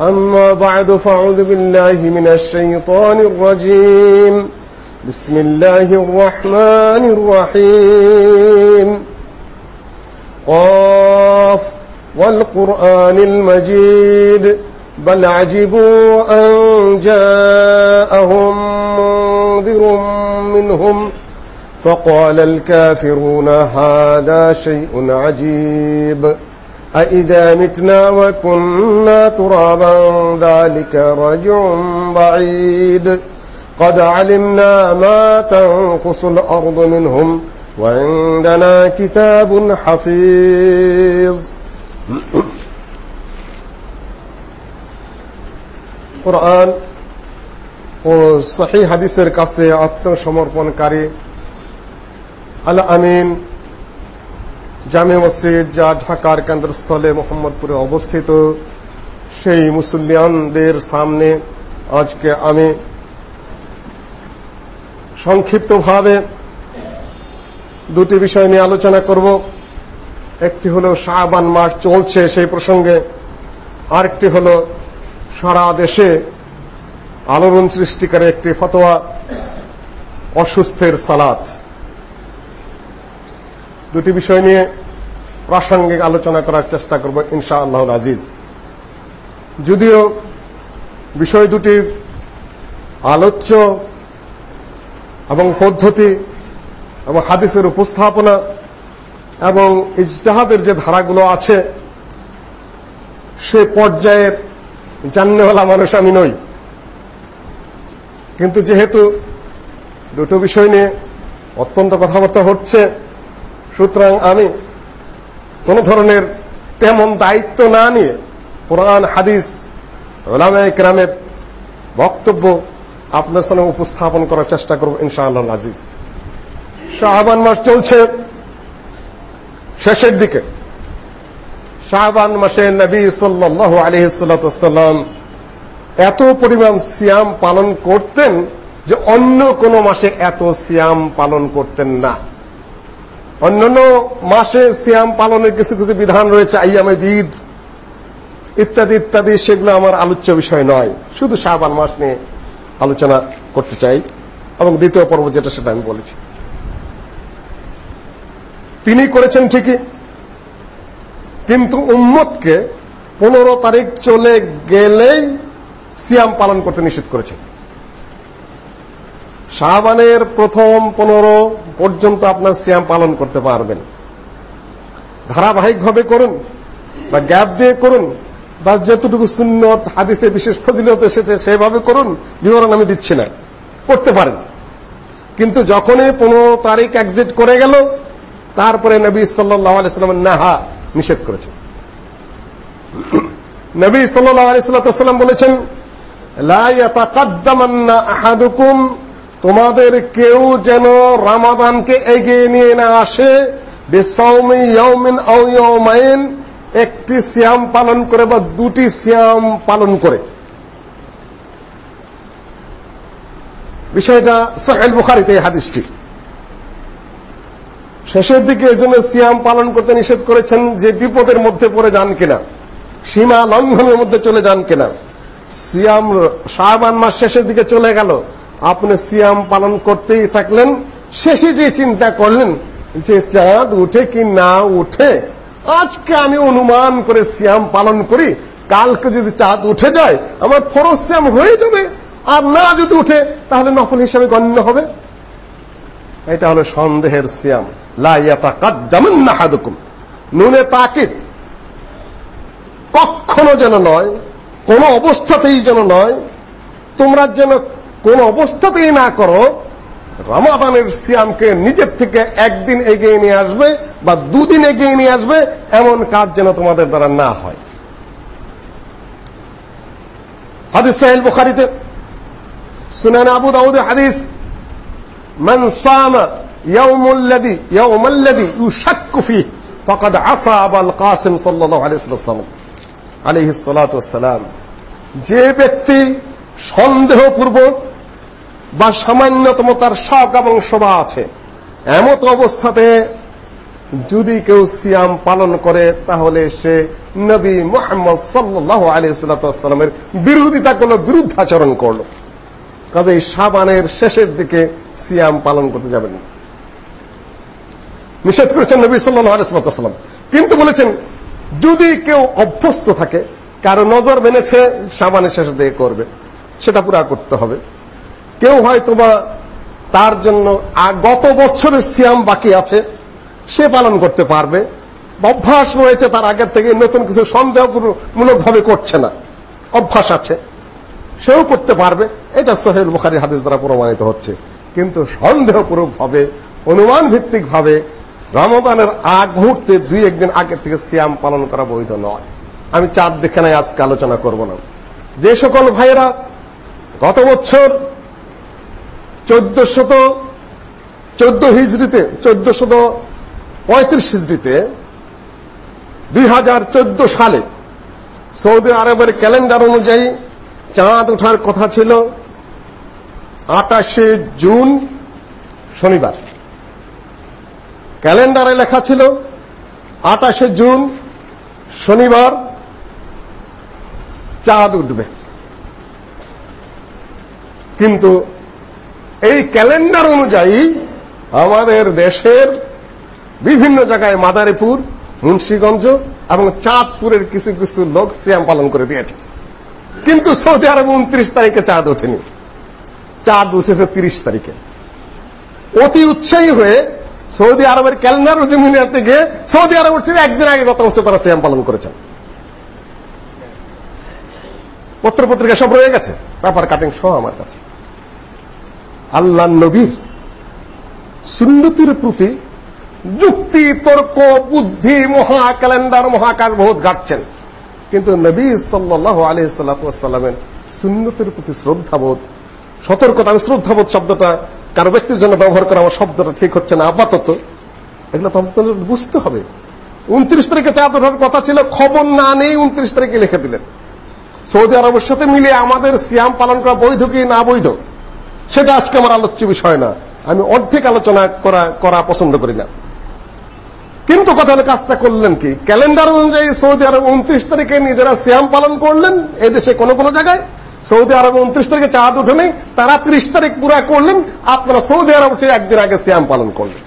أما بعد فأعوذ بالله من الشيطان الرجيم. بسم الله الرحمن الرحيم. قاف والقرآن المجيد. بل عجبوا أن جاءهم منذر منهم. فقال الكافرون هذا شيء عجيب. أئذا متنا وكنا ترابا ذلك رجع بعيد قد علمنا ما تنقص الأرض منهم وعندنا كتاب حفيظ কোরআন ও সহি হাদিসের কাছে আত্মসমর্পণকারী আল আমিন জামে মসজিদ যা ঢাকার কেন্দ্রস্থলে মোহাম্মদপুরে অবস্থিত, সেই মুসলিয়ানদের সামনে আজকে আমি সংক্ষিপ্তভাবে দুটি বিষয় নিয়ে আলোচনা করব। একটি হলো শাহবান মাস চলছে সেই প্রসঙ্গে। আরেকটি হলো, সারা দেশে আলোড়ন সৃষ্টিকারী একটি ফতোয়া, অসুস্থের সালাত। দুটি বিষয় নিয়ে প্রাসঙ্গিক আলোচনা করার চেষ্টা করব ইনশা আল্লাহ আজিজ। যদিও বিষয় দুটি আলোচ্য এবং পদ্ধতি এবং হাদিসের উপস্থাপনা এবং ইজতেহাদের যে ধারাগুলো আছে, সে পর্যায়ের জাননেওয়ালা মানুষ আমি নই। কিন্তু যেহেতু দুটো বিষয় নিয়ে অত্যন্ত কথাবার্তা হচ্ছে সুতরাং আমি কোন ধরনের তেমন দায়িত্ব না নিয়ে কোরআন, হাদিস, ওলামায় কেরামের বক্তব্য আপনার সামনে উপস্থাপন করার চেষ্টা করব ইনশাআল্লাহ আজিজ। শাহবান মাস চলছে শেষের দিকে। শাহবান মাসে নবী সাল্লাহ আলহিসাল্লাম এত পরিমাণ সিয়াম পালন করতেন যে অন্য কোন মাসে এত সিয়াম পালন করতেন না। অন্যান্য মাসে সিয়াম পালনের কিছু কিছু বিধান রয়েছে, আইয়ামে বিদ ইত্যাদি ইত্যাদি, সেগুলো আমার আলোচ্য বিষয় নয়। শুধু শাহবান মাস নিয়ে আলোচনা করতে চাই, এবং দ্বিতীয় পর্ব যেটা সেটা আমি বলেছি। তিনি করেছেন ঠিকই, কিন্তু উম্মতকে পনেরো তারিখ চলে গেলেই সিয়াম পালন করতে নিষেধ করেছেন। শাহবানের প্রথম পনেরো পর্যন্ত আপনার সিয়াম পালন করতে পারবেন। ধারাবাহিকভাবে করুন বা গ্যাপ দিয়ে করুন বা যতটুকু সুন্নত, হাদিসে বিশেষ ফজিলত এসেছে সেভাবে করুন, বিবরণ আমি দিচ্ছি না। করতে পারেন। কিন্তু যখনই পনেরো তারিখ একজিট করে গেল, তারপরে নবী আলাইস্লামের নাহা নিষেধ করেছেন। নবী সাল্লাহ আলাইসাল্লাম বলেছেন, লা আহাদুকুম তোমাদের কেউ যেন রামাদানকে এগিয়ে নিয়ে না আসে একটি সিয়াম পালন করে বা দুটি সিয়াম পালন করে। বিষয়টা সোহেল বুখারিতে এই হাদিসটি। শেষের দিকে এজন্য সিয়াম পালন করতে নিষেধ করেছেন যে বিপদের মধ্যে পড়ে যান কিনা, সীমা লঙ্ঘনের মধ্যে চলে যান কিনা। সিয়াম শাহবান মাস শেষের দিকে চলে গেল আপনি সিয়াম পালন করতেই থাকলেন, শেষে যে চিন্তা করলেন যে চাঁদ উঠে কি না উঠে, আজকে আমি অনুমান করে সিয়াম পালন করি, কালকে যদি চাঁদ উঠে যায়, আমার ফরজ সিয়াম হয়ে যাবে। আর না যদি উঠে, তাহলে নফল হিসাবে গণ্য হবে। এটা হলো সন্দেহের সিয়াম। লাইয়াতা কাদ্দামান নাহাদুকুম নুনে তাকিদ কখনো যেন নয়, কোন অবস্থাতেই যেন নয়, তোমরা যেন কোন অবস্থাতেই না করো, রমাদানের সিয়ামকে নিজের থেকে একদিন এগিয়ে নিয়ে আসবে বা দুদিন এগিয়ে নিয়ে আসবে, এমন কাজ যেন তোমাদের দ্বারা না হয়। হাদিস সাহেল বুখারিতে, সুনান আবু দাউদের হাদিস, মান সামা ইয়াউমুল লাযী ইয়াউমাল লাযী ইউশাক্কু ফীহি, ফাকাদ আসা আবাল কাসিম সাল্লাল্লাহু আলাইহি ওয়াসাল্লাম, আলাইহিস সালাতু ওয়াসসালাম যে ব্যক্তি সন্দেহপূর্বক বা সামান্যতম তার শখ এবং শোভা আছে। এমত অবস্থাতে যদি কেউ সিয়াম পালন করে, তাহলে সে নবী মোহাম্মদ সাল্লাহ আলিয়াল্লামের বিরোধিতা করল, বিরুদ্ধাচরণ করল। কাজে এই সাবানের শেষের দিকে সিয়াম পালন করতে যাবেন। নিষেধ করেছেন নবী সাল্লাহ আলিয়াল্লাম কিন্তু বলেছেন, যদি কেউ অভ্যস্ত থাকে, কারও নজর মেনেছে, সাবানের শেষের দিকে করবে। সেটা পুরা করতে হবে। কেউ হয়তো বা তার জন্য গত বছরের সিয়াম বাকি আছে, সে পালন করতে পারবে। অভ্যাস রয়েছে তার আগের থেকে, নতুন কিছু সন্দেহমূলক ভাবে করছে না। অভ্যাস আছে, সেও করতে পারবে। এটা সোহেল বুখারির হাদিস দ্বারা প্রমাণিত হচ্ছে। কিন্তু সন্দেহপূর্বক ভাবে অনুমান ভিত্তিক ভাবে রমদানের আগ মুহূর্তে দুই একদিন আগে থেকে সিয়াম পালন করা বৈধ নয়। আমি চাঁদ দেখে নাই আজকে আলোচনা করব না। যে সকল ভাইয়েরা গত বছর চোদ্দশত, চোদ্দ হিজড়িতে, চোদ্দশত পঁয়ত্রিশ হিজড়িতে দুই হাজার চোদ্দ সালে সৌদি আরবের ক্যালেন্ডার অনুযায়ী চাঁদ ওঠার কথা ছিল আটাশে জুন শনিবার। ক্যালেন্ডারে লেখা ছিল আটাশে জুন শনিবার চাঁদ উঠবে। কিন্তু এই ক্যালেন্ডার অনুযায়ী আমাদের দেশের বিভিন্ন জায়গায় মাদারীপুর, মুন্সীগঞ্জ এবং চাঁদপুরের কিছু কিছু লোক সিয়াম পালন করে দিয়েছে। কিন্তু সৌদি আরব উনত্রিশ তারিখে চাঁদ ওঠেনি। চাঁদ উঠেছে তিরিশ তারিখে। অতি উৎসাহী হয়ে সৌদি আরবের ক্যালেন্ডার জমিনাতে গিয়ে সৌদি আরব উঠছে, একদিন আগে গত বছর তারা সিয়াম পালন করেছেন। পত্র পত্রিকা সব রয়ে গেছে। পেপার কাটিং সহ আমার কাছে। আল্লাহ নবীর সুন্নতির প্রতি যুক্তি, তর্ক, বুদ্ধি, মহা ক্যালেন্ডার মহাকার বহুত গাটছেন কিন্তু নবী সাল্লাহ আলহিসাল্লামের সুন্নতির প্রতি শ্রদ্ধাবোধ, সতর্কতা আমি শ্রদ্ধাবোধ শব্দটা কারও ব্যক্তির জন্য ব্যবহার করা আমার শব্দটা ঠিক হচ্ছে না, আপাতত। এগুলো তো বুঝতে হবে। উনত্রিশ তারিখে চাঁদ ওঠার কথা ছিল, খবর না নেই উনত্রিশ তারিখে লিখে দিলেন। সৌদি আরবের সাথে মিলে আমাদের সিয়াম পালন করা বৈধ কি না বৈধ? সেটা আজকে আমার আলোচ্য বিষয় না। আমি অর্ধেক আলোচনা করা করা পছন্দ করি না। কিন্তু কথা হলে কাজটা করলেন কি? ক্যালেন্ডার অনুযায়ী সৌদি আরব উনত্রিশ তারিখে নিজেরা সিয়াম পালন করলেন এই দেশে কোনো কোনো জায়গায়। সৌদি আরব উনত্রিশ তারিখে চাঁদ উঠে নেই তারা ত্রিশ তারিখ পুরা করলেন, আপনারা সৌদি আরব সে একদিন আগে সিয়াম পালন করলেন।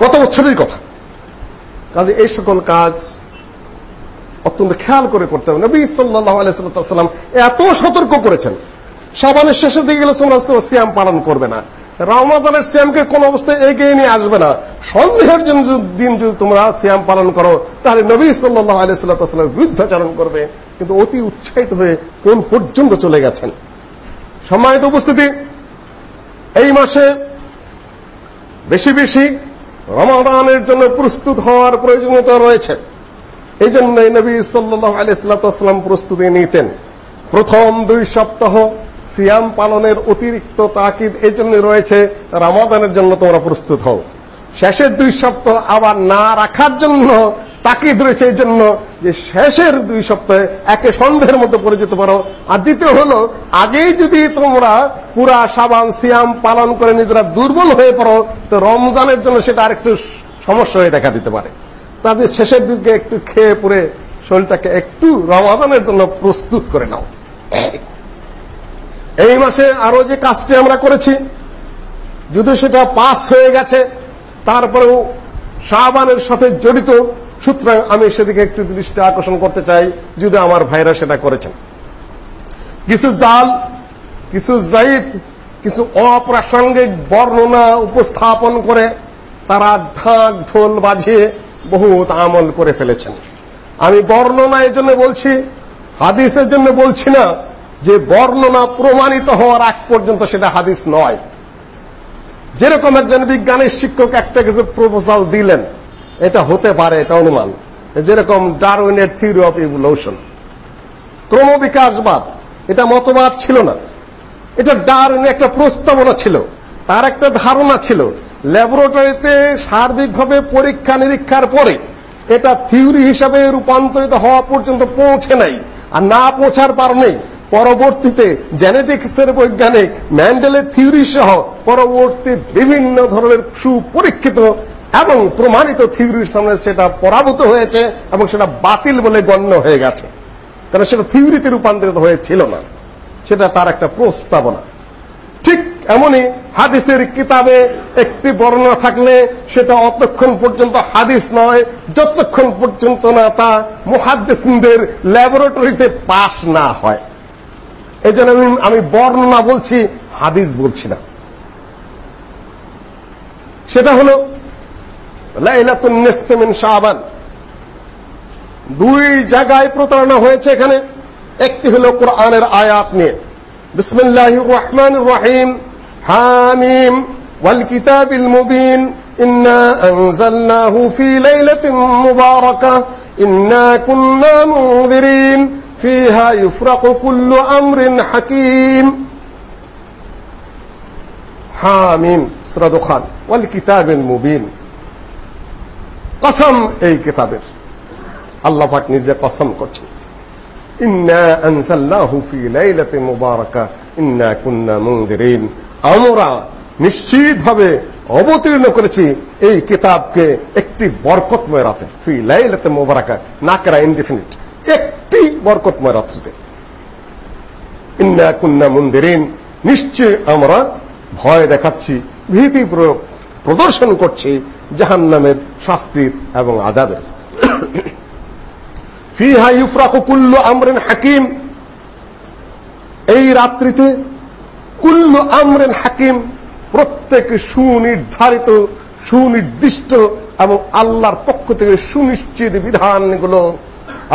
কত বছরের কথা। কাজে এই সকল কাজ অত্যন্ত খেয়াল করে করতে হবে। নবী সাল্লাহ এত সতর্ক করেছেন। সাবানের শেষের দিকে গেলে তোমরা সিয়াম পালন করবে না। রমাজানের সিয়ামকে কোন অবস্থায় এগিয়ে নিয়ে আসবে না। সন্দেহের জন্য দিন যদি তোমরা সিয়াম পালন করো, তাহলে নবী সাল্লাহ আলাইসাল্লামের বিরুদ্ধাচরণ করবে। কিন্তু অতি উৎসাহিত হয়ে কোন পর্যন্ত চলে গেছেন? সম্মানিত উপস্থিতি, এই মাসে বেশি বেশি রমাদানের জন্য প্রস্তুত হওয়ার প্রয়োজনীয়তা রয়েছে। এই জন্যই নবী সাল্লাহ আলাইসাল্লাম প্রস্তুতি নিতেন। প্রথম দুই সপ্তাহ সিয়াম পালনের অতিরিক্ত তাকিদ এই জন্য রয়েছে, রামাদানের জন্য তোমরা প্রস্তুত হও। শেষের দুই সপ্তাহ আবার না রাখার জন্য তাকিদ রয়েছে এই জন্য যে শেষের দুই সপ্তাহে একে সন্দেহের মধ্যে পড়ে যেতে পারো আর দ্বিতীয় হলো, আগেই যদি তোমরা পুরা সাবান সিয়াম পালন করে নিজেরা দুর্বল হয়ে পড়ো, তো রমজানের জন্য সেটা আরেকটু সমস্যা হয়ে দেখা দিতে পারে। তাদের শেষের দিকে একটু খেয়ে পরে শরীরটাকে একটু রমাদানের জন্য প্রস্তুত করে নাও। এই মাসে আরও যে কাজটি আমরা করেছি যদি সেটা পাস হয়ে গেছে, তারপরেও শাহবানের সাথে জড়িত, সুতরাং আমি সেদিকে একটু দৃষ্টি আকর্ষণ করতে চাই, যদি আমার ভাইরা সেটা করেছেন। কিছু জাল, কিছু জাইফ কিছু অপ্রাসঙ্গিক বর্ণনা উপস্থাপন করে তারা ঢাক ঢোল বাজিয়ে বহুত আমল করে ফেলেছেন। আমি বর্ণনা এই জন্য বলছি, হাদিসের জন্য বলছি না যে বর্ণনা প্রমাণিত হওয়ার আগ পর্যন্ত সেটা হাদিস নয়। যেরকম একজন বিজ্ঞানের শিক্ষক একটা কিছু প্রপোজাল দিলেন, এটা হতে পারে, এটা অনুমান। যেরকম ডারউইনের থিওরি অফ ইভলিউশন ক্রমবিকাশবাদ, এটা মতবাদ ছিল না। এটা ডারউইনের একটা প্রস্তাবনা ছিল। তার একটা ধারণা ছিল ল্যাবরেটরিতে সার্বিকভাবে পরীক্ষা নিরীক্ষার পরে এটা থিওরি হিসাবে রূপান্তরিত হওয়া পর্যন্ত পৌঁছে নাই আর না পৌঁছার কারণে পরবর্তীতে জেনেটিক্সের বৈজ্ঞানিক ম্যান্ডেলের থিওরি সহ পরবর্তী বিভিন্ন ধরনের সুপরীক্ষিত এবং প্রমাণিত থিওরির সামনে সেটা পরাভূত হয়েছে এবং সেটা বাতিল বলে গণ্য হয়ে গেছে। কারণ সেটা থিওরিতে রূপান্তরিত হয়েছিল না। সেটা তার একটা প্রস্তাবনা। ঠিক এমনই হাদিসের কিতাবে একটি বর্ণনা থাকলে সেটা অতক্ষণ পর্যন্ত হাদিস নয়, যতক্ষণ পর্যন্ত না তা মুহাদ্দিসদের ল্যাবরেটরিতে পাশ না হয়। এই জন্য আমি আমি বর্ণনা বলছি, হাদিস বলছি না। সেটা হলো, লাইলাতুন নিসফে শাবান। দুই জায়গায় প্রতারণা হয়েছে এখানে। একটি হলো কোরআনের আয়াত নিয়ে। বিসমিল্লাহির রহমানির রহিম। হামিম ওয়াল কিতাবিল মুবিন ইন্না আনজালনাহু ফি লাইলাতিন মুবারাকাহ ইন্না কুন্না মুনদিরিন فيها يفرق كل أمر حكيم حاميم سورة دخان والكتاب المبين কসম এই কিতাবের আল্লাহ পাক নিজে কসম করছেন ইন্না আনসাল্লাহু ফি লাইলাতিন মুবারাকা ইন্না কুন্না মুনদিরিন আমরা নিশ্চিতভাবে অবতীর্ণ করেছি এই কিতাবকে একটি বরকতময় রাতে, ফি লাইলাতিন মুবারাকা, নাকরা ইনডিফিনিট একটি বরকতময় রাত্রিতে। ইন্না কুন্না মুনদিরিন, নিশ্চয় আমরা ভয় দেখাচ্ছি, ভীতি প্রদর্শন করছি জাহান্নামের শাস্তির এবং আজাদের ফিহা ইউফরাকু কুল্লু আমরিন হাকিম, এই রাত্রিতে কুল্লু আমরেন হাকিম, প্রত্যেক সুনির্ধারিত, সুনির্দিষ্ট এবং আল্লাহর পক্ষ থেকে সুনিশ্চিত বিধানগুলো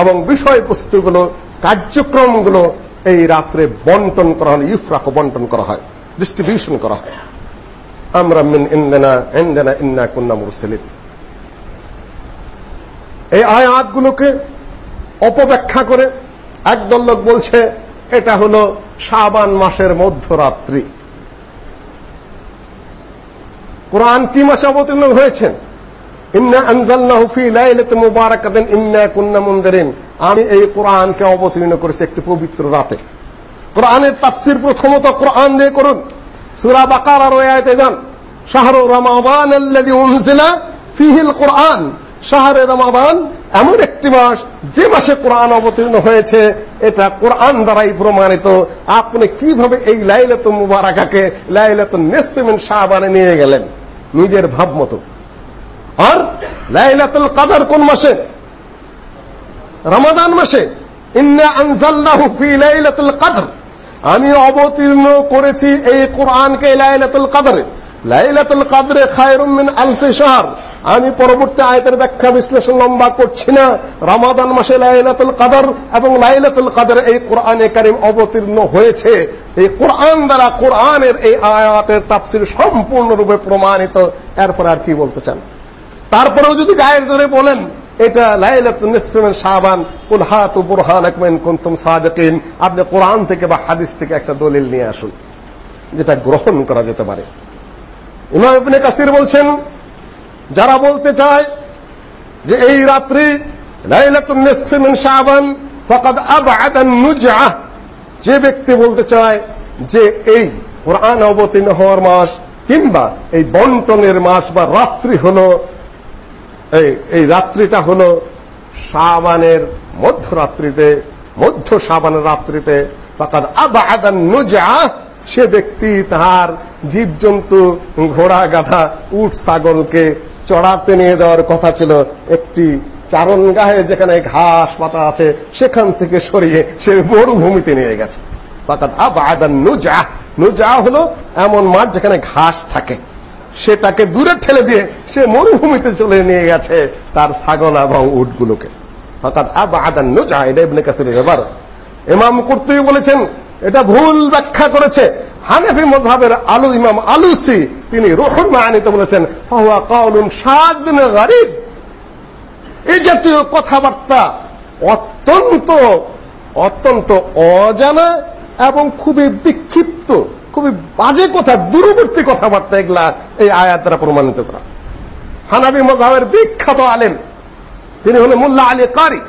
এবং বিষয়বস্তুগুলো, কার্যক্রমগুলো এই রাত্রে বন্টন করা হয় ইফরাক বন্টন করা হয় ডিস্ট্রিবিউশন করা হয়। আমরা মিন ইন্দানা ইন্দানা ইন্না কুন্না মুরসালিন। এই আয়াতগুলোকে অপব্যাখ্যা করে একদল লোক বলছে এটা হলো শাবান মাসের মধ্যরাত্রি। কোরআন কি মাসে অবতীর্ণ হয়েছেন ইন্না আনজালনাহু ফি লাইলাতিন মুবারাকাতিন, ইন্না কুন্না মুনদিরিন আমি এই কোরআনকে অবতীর্ণ করেছি একটি পবিত্র রাতে। কোরআনের তাফসীর প্রথমত কোরআন দিয়ে করুন। সূরা বাকারার ওই আয়াতে যান, শাহরু রমাদান আল্লাযী উনজিলা ফিহিল কোরআন, শাহরে রমাদান এমন একটি মাস যে মাসে কোরআন অবতীর্ণ হয়েছে, এটা কোরআন দ্বারাই প্রমাণিত। আপনি কীভাবে এই লাইলাতুল মুবারাকাকে লাইলাতুল নিসফে মিন শাবানে নিয়ে গেলেন? নিজের ভাব মতো। আর লাইলাতুল কদর কোন মাসে? রমাদান মাসে। ইন্না আনজালনাহু ফি লাইলাতুল কদর। আমি অবতীর্ণ করেছি এই কোরআনকে লাইলাতুল কদরে। লাইলাতুল কদরে খায়রুম মিন আলফি শাহর। আমি পরবর্তী আয়াতের ব্যাখ্যা বিশ্লেষণ লম্বা করছি না। রমাদান মাসে লাইলাতুল কদর এবং লাইলাতুল কদর এই কোরআনে কারীম অবতীর্ণ হয়েছে। এই কোরআন দ্বারা কোরআনের এই আয়াতের তাফসীর সম্পূর্ণরূপে প্রমাণিত। এরপর আর কি বলতে চান? তারপরেও যদি গায়ের জোরে বলেন, এটা লাইলাতুন নিসফে শাবান। কুল হাতু বুরহানাকুম ইন কুনতুম সাদিকিন। আপনি কোরআন থেকে বা হাদিস থেকে একটা দলিল নিয়ে আসুন, যেটা গ্রহণ করা যেতে পারে। ইমাম ইবনে কাসির বলছেন, যারা বলতে চায় যে এই রাত্রি লাইলাতুন নিসফি মিন শাবান, ফাকাদ আবআদা নুজআ, যে ব্যক্তি বলতে চায় যে এই কোরআন অবতীর্ণ হওয়ার মাস কিংবা এই বন্টনের মাস বা রাত্রি হলো, এই এই রাত্রিটা হলো শাবানের মধ্যরাত্রিতে, মধ্য শাবানের রাত্রিতে, ফাকাদ আবআদা নুজআ সে ব্যক্তি তাহার জীবজন্তু, ঘোড়া, গাধা, উট, ছাগলকে চড়াতে নিয়ে যাওয়ার কথা ছিল। একটি চারণ গায়ে যেখানে ঘাস পাতা আছে, সেখান থেকে সরিয়ে সে মরুভূমিতে নিয়ে গেছে। নুজআ। নুজআ হলো এমন মাঠ যেখানে ঘাস থাকে। সেটাকে দূরে ঠেলে দিয়ে সে মরুভূমিতে চলে নিয়ে গেছে তার ছাগল এবং উটগুলোকে। ফাকাদ আবআদা নুজআ, এটা ইবনে ব্যাপার। ইমাম কুর্তুবী বলেছেন এটা ভুল ব্যাখ্যা করেছে। হানাফি মযহাবের আলু ইমাম আলুসি, তিনি রুহুল মাআনিতে বলেছেন কাউলুন শাদুন গরিব। এই জাতীয় কথাবার্তা অত্যন্ত অত্যন্ত অজানা এবং খুবই বিক্ষিপ্ত, খুবই বাজে কথা, দূরবর্তী কথাবার্তা এগুলা এই আয়াত দ্বারা প্রমাণিত করা। হানাবি মজাহের বিখ্যাত আলেম, তিনি হলেন মুল্লা আলী কারি,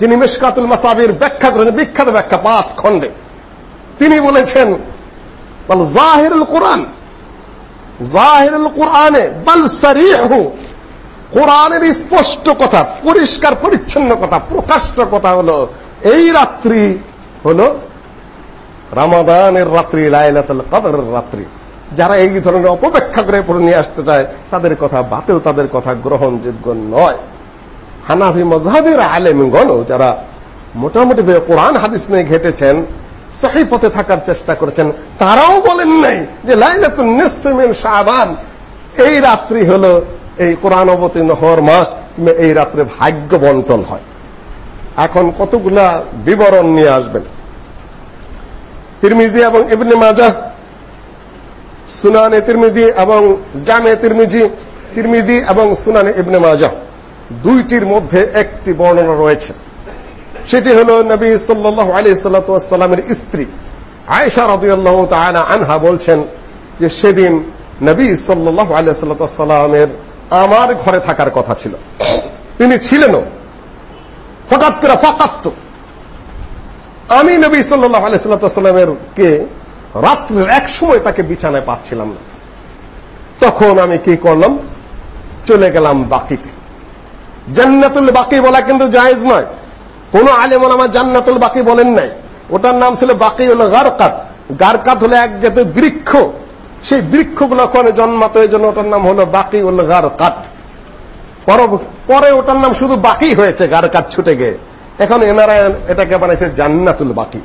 যিনি মিশকাতুল মাসাবির ব্যাখ্যা করেছেন, বিখ্যাত ব্যাখ্যা পাঁচ খণ্ডে। তিনি বলেছেন, বল জাহিরুল কোরআন। জাহিরুল কোরআনে, বল সরিহু। কোরআনের স্পষ্ট কথা, পরিষ্কার, পরিচ্ছন্ন কথা, প্রকাশ্য কথা হলো, এই রাত্রি হলো রামাদানের রাত্রি, লাইলাতুল কদরের রাত্রি। যারা এই ধরনের অপব্যাখ্যা করে পড়ে নিয়ে আসতে চায়, তাদের কথা বাতিল, তাদের কথা গ্রহণযোগ্য নয়। হানাফি মজহাবের আলেমগণ যারা মোটামুটি কোরআন হাদিস নিয়ে ঘেটেছেন সহি পথে থাকার চেষ্টা করেছেন। তারাও বলেন নাই যে লাইলাতুল নিসফি মিন শাবান। এই রাত্রি হলো এই কোরআন অবতীর্ণ হওয়ার মাস এই রাত্রে ভাগ্য বন্টন হয়। এখন কতগুলা বিবরণ নিয়ে আসবেন? তিরমিজি এবং ইবনে মাজাহ, সুনানে তিরমিজি এবং জামে তিরমিজি তিরমিজি এবং সুনানে ইবনে মাজাহ। দুইটির মধ্যে একটি বর্ণনা রয়েছে। সেটি হলো নবী আলাইহি সাল্লামের স্ত্রী। আয়েশা রাদিয়াল্লাহু তাআলা আনহা বলছেন যে সেদিন নবী আলাইহি সাল্লামের আমার ঘরে থাকার কথা ছিল। তিনি ছিলেনও। হঠাৎ করে ফাকাত্ত। আমি নবী আলাইহি সাল্লামের কে রাত্রের এক সময় তাকে বিছানায় পাচ্ছিলাম না। তখন আমি কি করলাম? চলে গেলাম বাকিতে। জান্নাতুল বাকি বলা কিন্তু জায়েজ নয়। কোন আলেম আমার জান্নাতুল বাকি বলেন নাই। ওটার নাম ছিল বাকি হলো গারকাত। গারকাত হলো এক জাতীয় বৃক্ষ। সেই বৃক্ষগুলো ওখানে জন্মাতো, এই জন্য ওটার নাম হলো বাকি উল গারকাত পরে ওটার নাম শুধু বাকি হয়েছে, গারকাত ছুটে গিয়ে। এখন এনারা এটাকে বানাইছে জান্নাতুল বাকি।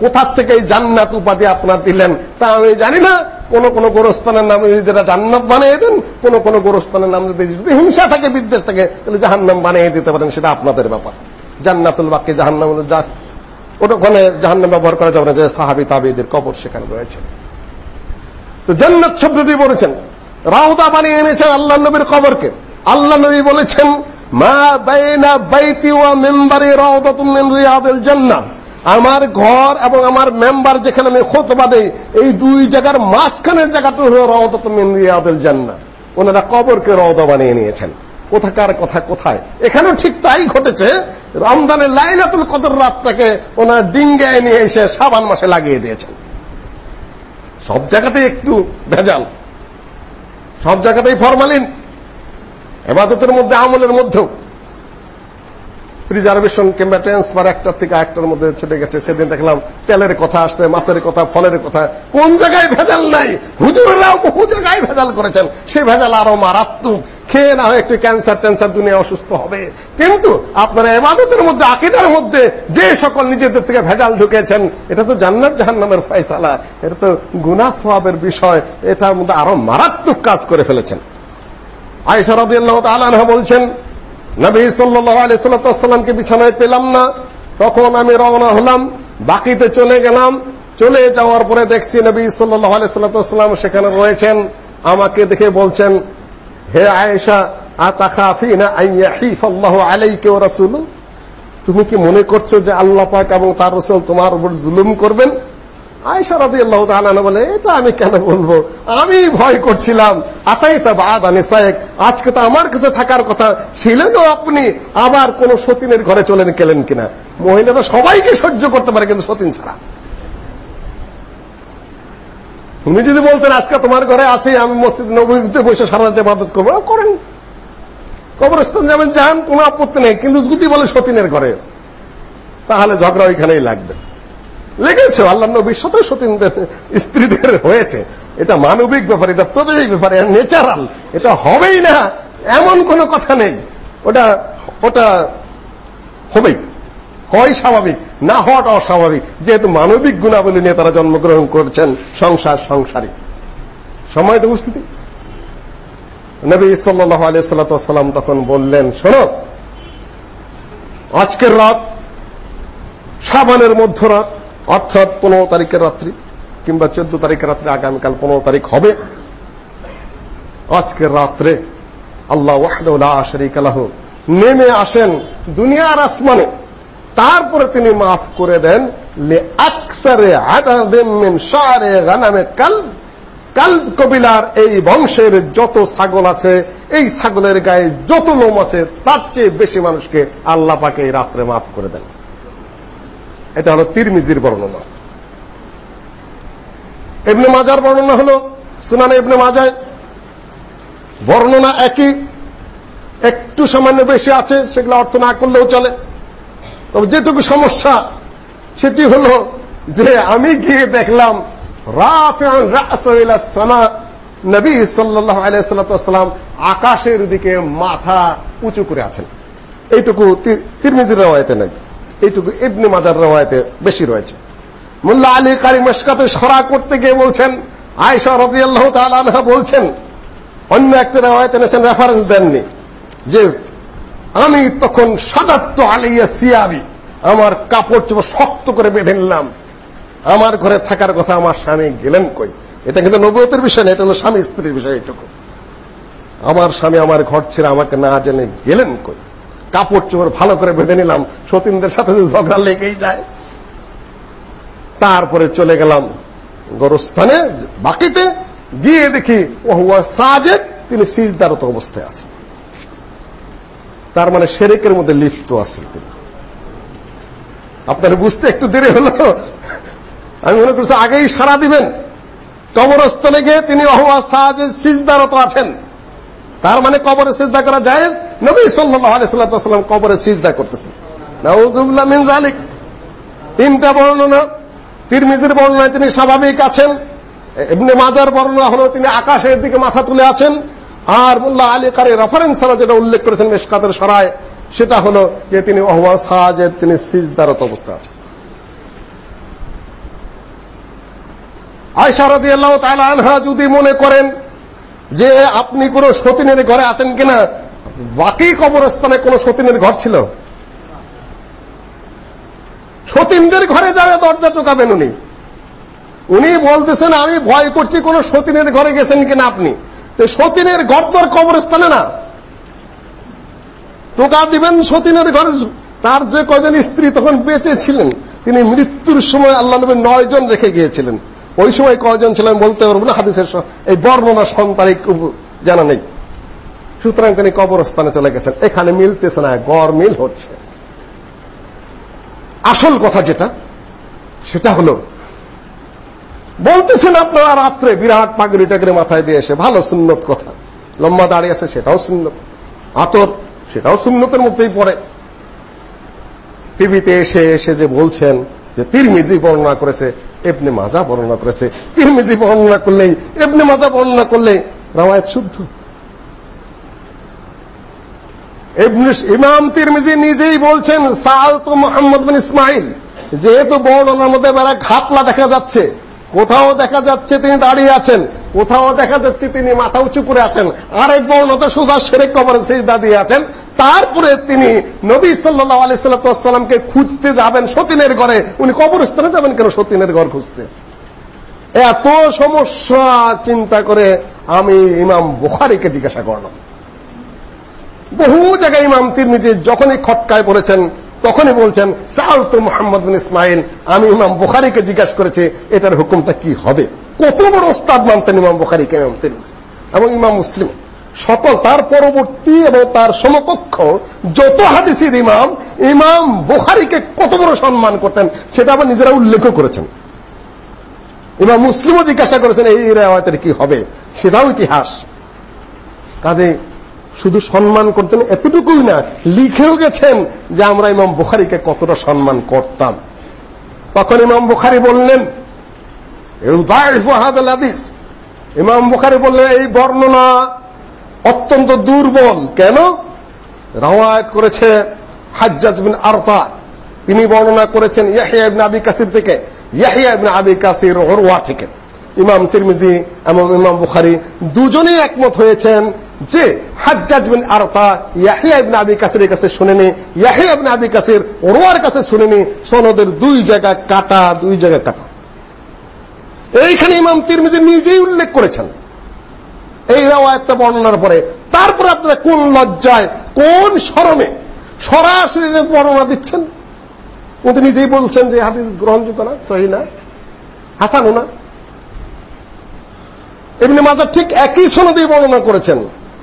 কোথার থেকে এই জান্নাত উপাধি আপনার দিলেন তা আমি জানি না। কোন কোন গোরস্থানের নাম যেটা জান্নাত বানিয়ে দেন, কোন কোন গোরস্থানের নাম যদি যদি হিংসা থাকে, বিদ্বেষ থাকে, তাহলে জাহান্নাম বানিয়ে দিতে পারেন, সেটা আপনাদের ব্যাপার। জান্নাতুল বাকি জাহান্নাম ওটা ওখানে জাহান্নাম ব্যবহার করা যাবে না, যে সাহাবি তাবিদের কবর সেখানে রয়েছে। তো জান্নাত শব্দটি বলেছেন, রাউদা বানিয়ে এনেছেন আল্লাহ নবীর কবরকে। আল্লাহ নবী বলেছেন আমার ঘর এবং আমার মেম্বার যেখানে আমি খুতবা দেই, এই দুই জায়গার মাঝখানের জায়গাটা হলো রাউদাতুম মিন রিয়াদিল জান্নাহ। ওনারা কবরকে রওদা বানিয়ে নিয়েছেন। কোথাকার কথা কোথায়? এখানেও ঠিক তাই ঘটেছে, রমজানের লাইলাতুল কদর রাতটাকে ওনার ডিঙ্গায় নিয়ে এসে সাবান মাসে লাগিয়ে দিয়েছেন। সব জায়গাতে একটু ভেজাল। সব জায়গাতেই ফরমালিন। এবাদতের মধ্যে, আমলের মধ্যেও। রিজার্ভেশন কিংবা ট্রান্সফার একটার থেকে একটার মধ্যে ছুটে গেছে। সেদিন দেখলাম তেলের কথা আসছে, মাছের কথা, ফলের কথা। কোন জায়গায় ভেজাল নাই? হুজুরেরাও বহু জায়গায় ভেজাল করেছেন। সে ভেজাল আরও মারাত্মক। খেয়ে না হয় একটু ক্যান্সার ট্যান্সার দুনিয়া অসুস্থ হবে। কিন্তু আপনারা এবাদতের মধ্যে, আকিদার মধ্যে যে সকল নিজেদের থেকে ভেজাল ঢুকেছেন, এটা তো জান্নাত জাহান্নামের ফয়সালা। এটা তো গুনাহ সওয়াবের বিষয়। এটার মধ্যে আরও মারাত্মক কাজ করে ফেলেছেন। আয়েশা রাদিয়াল্লাহু বলছেন, নবী সাল্লাল্লাহু আলাইহি সাল্লামকে বিছানায় পেলাম না। তখন আমি রওনা হলাম, বাকিতে চলে গেলাম। চলে যাওয়ার পরে দেখছি নবী সাল্লাল্লাহু আলাইহি সাল্লাম সেখানে রয়েছেন। আমাকে দেখে বলছেন হে আয়েশা, আতাখাফিনা আন ইয়াহিফাল্লাহু আলাইকা ওয়া রাসূলু? তুমি কি মনে করছ যে আল্লাহ পাক এবং তার রাসূল তোমার উপর জুলুম করবেন? আয়সা রাদি আল্লাহ বলে, এটা আমি কেন বলব? আমি ভয় করছিলাম। আতাই তা বাদ আনিসায়েক আজকে তো আমার কাছে থাকার কথা ছিলেনও আপনি। আবার কোন সতীনের ঘরে চলেন গেলেন কিনা? মহিলারা সবাইকে সহ্য করতে পারে কিন্তু সতীন ছাড়া। উনি যদি বলতেন, আজকে তোমার ঘরে আছে, আমি মসজিদ নবীতে বসে সারা রাতে মাদত করব করেন। কবরস্থান যাবেন, যান, কোন আপত্তি নেই। কিন্তু যদি বলে সতীনের ঘরে, তাহলে ঝগড়া ওইখানেই লাগবে। লেগেছে, আল্লাহ নবীর সাথে সতীনদের স্ত্রীদের হয়েছে। এটা মানবিক ব্যাপার, এটা তবেই ব্যাপার নেচারাল এটা হবেই না। এমন কোন কথা নেই। ওটা ওটা হবেই। হয় স্বাভাবিক, না হওয়াটা অস্বাভাবিক। যেহেতু মানবিক গুণাবলী নিয়ে তারা জন্মগ্রহণ করছেন সংসার সংসারিক সময় তো উপস্থিতি। নবী সাল্লাহ আলিয়াল্লাম তখন বললেন, শোনো, আজকের রাত সাবানের মধ্যরাত, অর্থাৎ পনেরো তারিখের রাত্রি কিংবা চোদ্দ তারিখের রাত্রে, আগামীকাল পনেরো তারিখ হবে। আজকের রাত্রে আল্লাহ ওয়াহদুল্লাহ শরিক আলাহ নেমে আসেন দুনিয়ার আসমানে। তারপরে তিনি মাফ করে দেন, লে আকসারে আদাদিন শারে গানামে কালব। কালব কবিলার এই বংশের যত ছাগল আছে, এই ছাগলের গায়ে যত লোম আছে, তার চেয়ে বেশি মানুষকে আল্লাহ পাকে এই রাত্রে মাফ করে দেন। এটা হলো তিরমিজির বর্ণনা। এমনি মাজার বর্ণনা হলো, সুনানে এমনি মাজায় বর্ণনা একই, একটু সামান্য বেশি আছে, সেগুলো অর্থ না করলেও চলে। তবে যেটুকু সমস্যা, সেটি হলো যে আমি গিয়ে দেখলাম নবী সাল্লাহ আলাইসাল্লাম আকাশের দিকে মাথা উঁচু করে আছেন। এইটুকু তিরমিজির রেওয়ায়তে নেই, এইটুকু ইবনে মাজার রেওয়ায়তে বেশি রয়েছে। মোল্লা আলী কারি মশকাতে সরা করতে গিয়ে বলছেন আয়সা রদিয়াল্লাহ তালানহা বলছেন, অন্য একটা রেওয়ায়তে এনেছেন রেফারেন্স দেননি, যে আমি তখন সাদাত্ত আলিয়া সিয়াবি আমার কাপড় চোপড় শক্ত করে বেঁধে নিলাম। আমার ঘরে থাকার কথা আমার স্বামী গেলেন কই? এটা কিন্তু নবতের বিষয় না, এটা হলো স্বামী স্ত্রীর বিষয় এটুকু আমার স্বামী আমার ঘর ছেড়ে আমাকে না জেনে গেলেন কই? কাপড় চোপড় ভালো করে বেঁধে নিলাম, সতীনদের সাথে যে ঝগড়া লেগেই যায়। তারপরে চলে গেলাম গরস্থানে, বাকিতে গিয়ে দেখি ওহুয়া সাজেদ, তিনি সিজদারত অবস্থায় আছেন। তার মানে সেরেকের মধ্যে লিপ্ত আছেন তিনি। আপনার বুঝতে একটু দেরি হলো। আমি মনে করছি আগেই সারা দিবেন। কবরস্থলে গিয়ে তিনি সিজদারত আছেন। তার মানে কবরে সিজদা করা যায় নবী সাল্লাম কবরে সিজদা করতেছেন। তিনটা বর্ণনা। তিরমিজির বর্ণনায় তিনি স্বাভাবিক আছেন। এমনি মাজার বর্ণনা হলো তিনি আকাশের দিকে মাথা তুলে আছেন। আর মোল্লা আলী কারি রেফারেন্স যেটা উল্লেখ করেছেন মেশকাতের সরায়, সেটা হলো যে তিনি ওহওয়া সাহায্যের তিনি সিজদারত অবস্থা আছেন। আয়সারদি আল্লাহ আনহা যদি মনে করেন যে আপনি কোন সতীনের ঘরে আছেন কিনা, বাকি কবরস্থানে কোন সতীনের ঘর ছিল? সতীনদের ঘরে যাবে, দরজা টোকাবেন উনি। উনি বলতেছেন, আমি ভয় করছি কোন সতীনের ঘরে গেছেন কিনা আপনি? সতীনের ঘর তোর কবরস্থানে না। টোকা দিবেন সতীনের ঘরে, তার যে কয়জন স্ত্রী তখন বেঁচে ছিলেন তিনি মৃত্যুর সময় আল্লাহ নবী নয় জন রেখে গিয়েছিলেন। ওই সময় কয়জন ছিলেন বলতে পারব না, হাদিসের এই বর্ণনা সন্তারিক জানা নেই। সুতরাং তিনি কবরস্থানে চলে গেছেন। এখানে মিলতেছে না, গড় মিল হচ্ছে। আসল কথা যেটা, সেটা হলো বলতেছেন আপনারা রাত্রে, বিরাট পাগড়ি টাগড়ি মাথায় দিয়ে এসে, ভালো সুন্নত কথা। লম্বা দাঁড়িয়ে আছে, সেটাও সুন্নত। আতর, সেটাও সুন্নতের মধ্যেই পড়ে। টিভিতে এসে এসে যে বলছেন যে তিরমিজি বর্ণনা করেছে এবনে মাজা বর্ণনা করেছে। তিরমিজি বর্ণনা করলেই এবনে মাজা বর্ণনা করলেই রামায়ত শুদ্ধ। ইমাম তিরমিজি নিজেই বলছেন সাল তো মোহাম্মদ বিন ইসমাইল। যেহেতু বর্ণনার মধ্যে বেড়া ঘাপলা দেখা যাচ্ছে কোথাও দেখা যাচ্ছে তিনি দাঁড়িয়ে আছেন, কোথাও দেখা যাচ্ছে তিনি মাথা উঁচু করে আছেন। আরেক বর্ণত সোজা সেরেক কবরে সেজদা দিয়ে আছেন। তারপরে তিনি নবী সাল্লাহ আলি সাল্লামকে খুঁজতে যাবেন সতীনের ঘরে। উনি কবরস্থানে যাবেন কেন সতীনের ঘর খুঁজতে? এত সমস্যা চিন্তা করে আমি ইমাম বুখারিকে জিজ্ঞাসা করলাম। বহু জায়গায় ইমাম তিরমিজি যখনই খটকায় পড়েছেন তখনই বলছেন সাল তো মোহাম্মদ বিন ইসমাইল। আমি ইমাম বুখারিকে জিজ্ঞাসা করেছি, এটার হুকুমটা কি হবে? কত বড় ওস্তাদ মানতেন ইমাম বুখারিকে ইমাম তিরমিজি এবং ইমাম মুসলিম। সকল তার পরবর্তী এবং তার সমকক্ষ যত হাদিসের ইমাম ইমাম বুখারিকে কত বড় সম্মান করতেন, সেটা আবার নিজেরা উল্লেখ করেছেন। ইমাম মুসলিমও জিজ্ঞাসা করেছেন, এই রেওয়ায়তের কি হবে? সেটাও ইতিহাস। কাজে শুধু সম্মান করতেন, এতটুকুই না, লিখেও গেছেন যে আমরা ইমাম বুখারিকে কতটা সম্মান করতাম। তখন ইমাম বুখারি বললেন ইমাম বুখারি বললেন, এই বর্ণনা অত্যন্ত দুর্বল। কেন? রাওয়ায়াত করেছে হাজ্জাজ বিন আরতা। তিনি বর্ণনা করেছেন ইয়াহিয়া ইবনে আবি কাসির থেকে। ইয়াহিয়া ইবনে আবি কাসির উরওয়া থেকে। ইমাম তিরমিজি এবং ইমাম বুখারী দুজনেই একমত হয়েছেন যে হাজ্জাজ বিন আরতা, ইয়াহিয়া ইবনে আবি কাসিরের কাছে শুনেনি, ইয়াহিয়া ইবনে আবি কাসির উরওয়ার কাছে শুনেনি, সনদের দুই জায়গা কাটা, দুই জায়গা কাটা। এইখানে ইমাম তিরমিজি নিজেই উল্লেখ করেছেন। এই রাওয়ায়াতটা বর্ণনার পরে। তারপর আপনারা কোন লজ্জায়, কোন শরমে সরাসরি বর্ণনা দিচ্ছেন? উনি নিজেই বলছেন যে হাদিস গ্রহণযোগ্য না, সহি না হাসানো না। এমনি মাজার ঠিক একই সনদেই বর্ণনা করেছেন।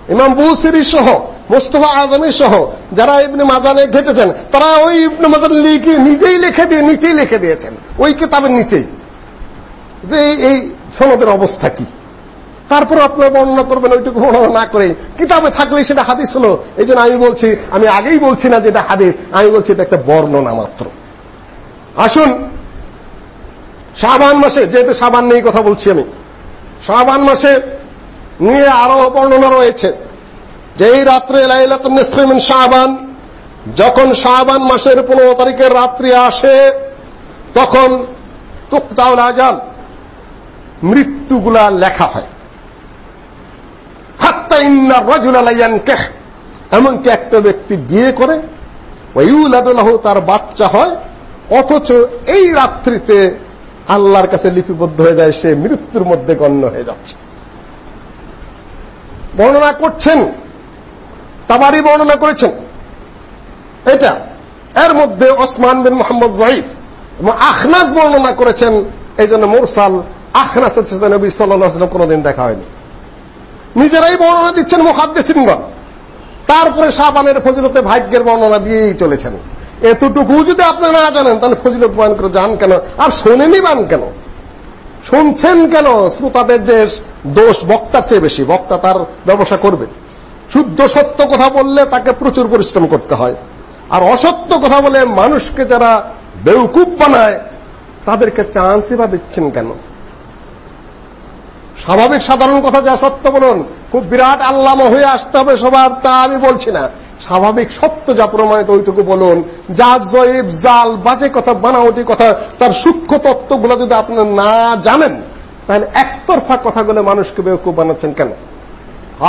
ইমাম বুসিরি সহ, মোস্তফা আজমি সহ, যারা ইবনে মাজানে ঘেটেছেন, তারা ওই ইবনে মাজার লিখে নিজেই লিখে দিয়ে, নিচেই লিখে দিয়েছেন। ওই কিতাবের নিচেই। যে এই সনদের অবস্থা কি? তারপর আপনারা বর্ণনা করবেন, ওইটুকু বর্ণনা না করে। কিতাবে থাকলে সেটা হাদিস হলো। এই জন্য আমি বলছি, আমি আগেই বলছি না যে এটা হাদিস, আমি বলছি এটা একটা বর্ণনা মাত্র। আসুন, শাবান মাসে, যেহেতু সাবান নিয়ে কথা বলছি আমি শাবান মাসে নিয়ে আরও বর্ণনা রয়েছে যে এই রাত্রে লাইলাতুন নিসফিমিন শাবান, যখন শাবান মাসের পনেরো তারিখের রাত্রি আসে, তখন তুকতাউল আজাল মৃত্যুগুলা লেখা হয়। হাত্তা ইন্না রাজুলা লায়ানকাহ এমনকি একটা ব্যক্তি বিয়ে করে ওয়াইউলাদুল্লাহ তার বাচ্চা হয়, অথচ এই রাত্রিতে আল্লাহর কাছে লিপিবদ্ধ হয়ে যায়, সে মৃত্যুর মধ্যে গণ্য হয়ে যাচ্ছে। বর্ণনা করছেন, তাবারি বর্ণনা করেছেন। এটা, এর মধ্যে ওসমান বিন মোহাম্মদ জয়ীফ এবং আখনাস বর্ণনা করেছেন এই জন্য মোরসাল আখনাসের সাথে নবী সাল্লাহ কোনোদিন দেখা হয়নি। নিজেরাই বর্ণনা দিচ্ছেন মুহাদ্দিসিনগণ। তারপরে সাবানের ফজিলতে ভাগ্যের বর্ণনা দিয়েই চলেছেন। এতটুকু যদি আপনি না জানেন, তাহলে ফজিলত বয়ান করে যান কেন? আর শোনেনি বান কেন? শুনছেন কেন? শ্রোতাদের দেশ দোষ বক্তার চেয়ে বেশি। বক্তা তার ব্যবসা করবে। শুদ্ধ সত্য কথা বললে তাকে প্রচুর পরিশ্রম করতে হয়। আর অসত্য কথা বলে মানুষকে যারা বেউকুব বানায়, তাদেরকে চান্সই বা দিচ্ছেন কেন? স্বাভাবিক সাধারণ কথা যা সত্য বলুন, খুব বিরাট আল্লামা হয়ে আসতে হবে সবার, তা আমি বলছি না। স্বাভাবিক সত্য যা প্রমাণিত, ওইটুকু বলুন। যা জয়েব, জাল, বাজে কথা, বানাওটি কথা, তার সূক্ষ্ম তত্ত্বগুলো যদি আপনার না জানেন, তাহলে একতরফা কথাগুলো মানুষকে বেউকুব বানাচ্ছেন কেন?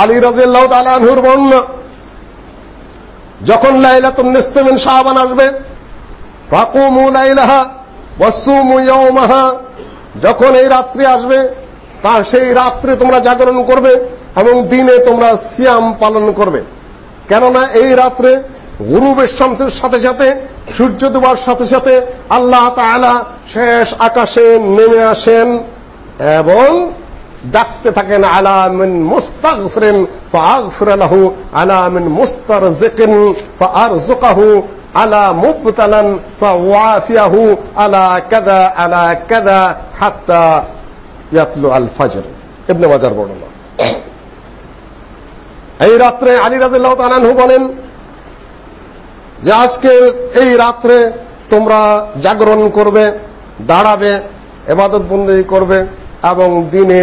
আলী রাজিয়াল্লাহ তালানহুর বর্ণনা যখন লাইলাতুন নিসফিমিন শাবান আসবে, ফাকুমু লাইলাহা ওয়াসুমু ইয়াওমাহা, যখন এই রাত্রি আসবে, তা সেই রাত্রে তোমরা জাগরণ করবে এবং দিনে তোমরা সিয়াম পালন করবে। কেননা এই রাত্রে গুরুবের শামসের সাথে সাথে, সূর্য ডুবার সাথে সাথে আল্লাহ তাআলা শেষ আকাশে নেমে আসেন এবং ডাকতে থাকেন, আলা মিন মুস্তাগফিরিন ফাগফির লাহু আলা মিন মুস্তারজিকিন ফারযুকাহু আলা মুবতালান ফাওয়াফিয়াহু, আলা কাযা আলা কাযা হাত্তা ইয়াতলু আল ফজর। ইবনে মাজার বর্ণনা। এই রাত্রে আলী রাজিয়াল্লাহু তাআলা বলেন যে আজকের এই রাত্রে তোমরা জাগরণ করবে, দাঁড়াবে, এবাদত বন্দী করবে এবং দিনে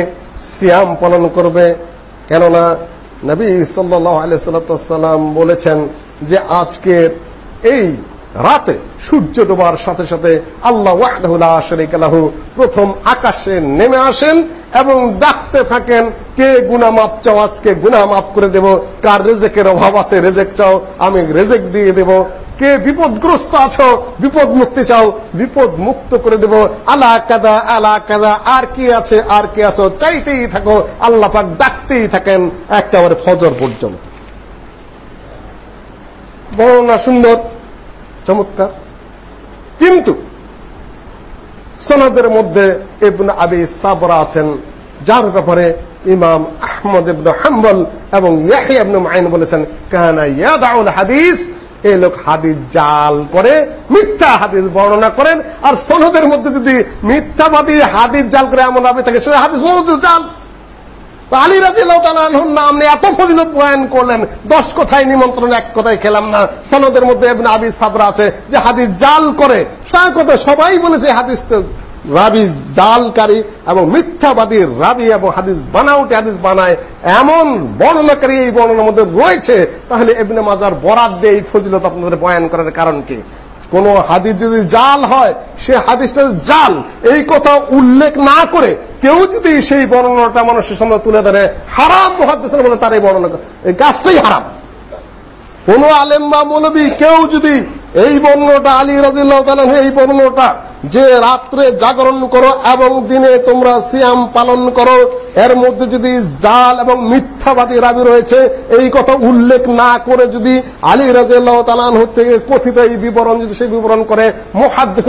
সিয়াম পালন করবে। কেননা নবী সাল্লাল্লাহু আলাইহি সাল্লাম বলেছেন যে আজকের এই রাতে সূর্য ডোবার সাথে সাথে আল্লাহ ওয়াহদাহু লা শারীকা প্রথম আকাশে নেমে আসেন এবং ডাকতে থাকেন, কে গুনাহ মাপ চাও? আজকে গুনাহ মাফ করে দেব। কার রেজেকের অভাব আছে? রেজেক চাও, আমি রেজেক দিয়ে দেব। কে বিপদগ্রস্ত আছো? বিপদ মুক্তি চাও, বিপদ মুক্ত করে দেব। আলা কাদা আলা কাদা, আর কি আছে? আর কি আছো? চাইতেই থাকো। আল্লাহ পাক ডাকতেই থাকেন একেবারে ফজর পর্যন্ত। বর্ণনা সুন্দর? চমৎকার। কিন্তু সনদের মধ্যে ইবনে আবি সাবরা আছেন, যার ব্যাপারে ইমাম আহমদ ইবনে হাম্বল এবং ইয়াহিয়া ইবনে মাইন বলেছেন, কানা ইয়াদাউল হাদিস এই লোক হাদিস জাল করে, মিথ্যা হাদিস বর্ণনা করেন, আর সনদের মধ্যে যদি মিথ্যাবাদী হাদিস জাল করে, এমন হবে থাকে, সেটা হাদিস জাল। তো আলী রাজি নাম নিয়ে এত ফজিলত বয়ান করলেন, দশ কথায় নিমন্ত্রণ, এক কথায় খেলাম না। সনদের মধ্যে আবি সাবরা আছে যে হাদিস জাল করে সে কথা সবাই বলেছে হাদিস তো রাবি জালকারী এবং মিথ্যাবাদী রাবি এবং হাদিস বানাউটে হাদিস বানায়। এমন বর্ণনাকারী এই বর্ণনার মধ্যে রয়েছে। তাহলে এবনে মাজার বরাদ দিয়ে এই ফজিলত আপনাদের বয়ান করার কারণ কি? কোন হাদিস যদি জাল হয়, সে হাদিসটা জাল। এই কথা উল্লেখ না করে কেউ যদি সেই বর্ণনাটা মানুষের সামনে তুলে ধরে, হারাম মহাদেশের মধ্যে তার এই বর্ণনা এই গাছটাই হারাম। কোন আলেম বা মৌলবী কেউ যদি এই বর্ণটা আলী রাজিল্লাহ এই বর্ণটা যে রাত্রে জাগরণ করো এবং দিনে তোমরা সিয়াম পালন করো, এর মধ্যে যদি জাল এবং মিথ্যাবাদী রাবি রয়েছে, এই কথা উল্লেখ না করে যদি আলী রাজিল্লাহ তালান থেকে কথিত এই বিবরণ, যদি সেই বিবরণ করে মহাদ্দেশ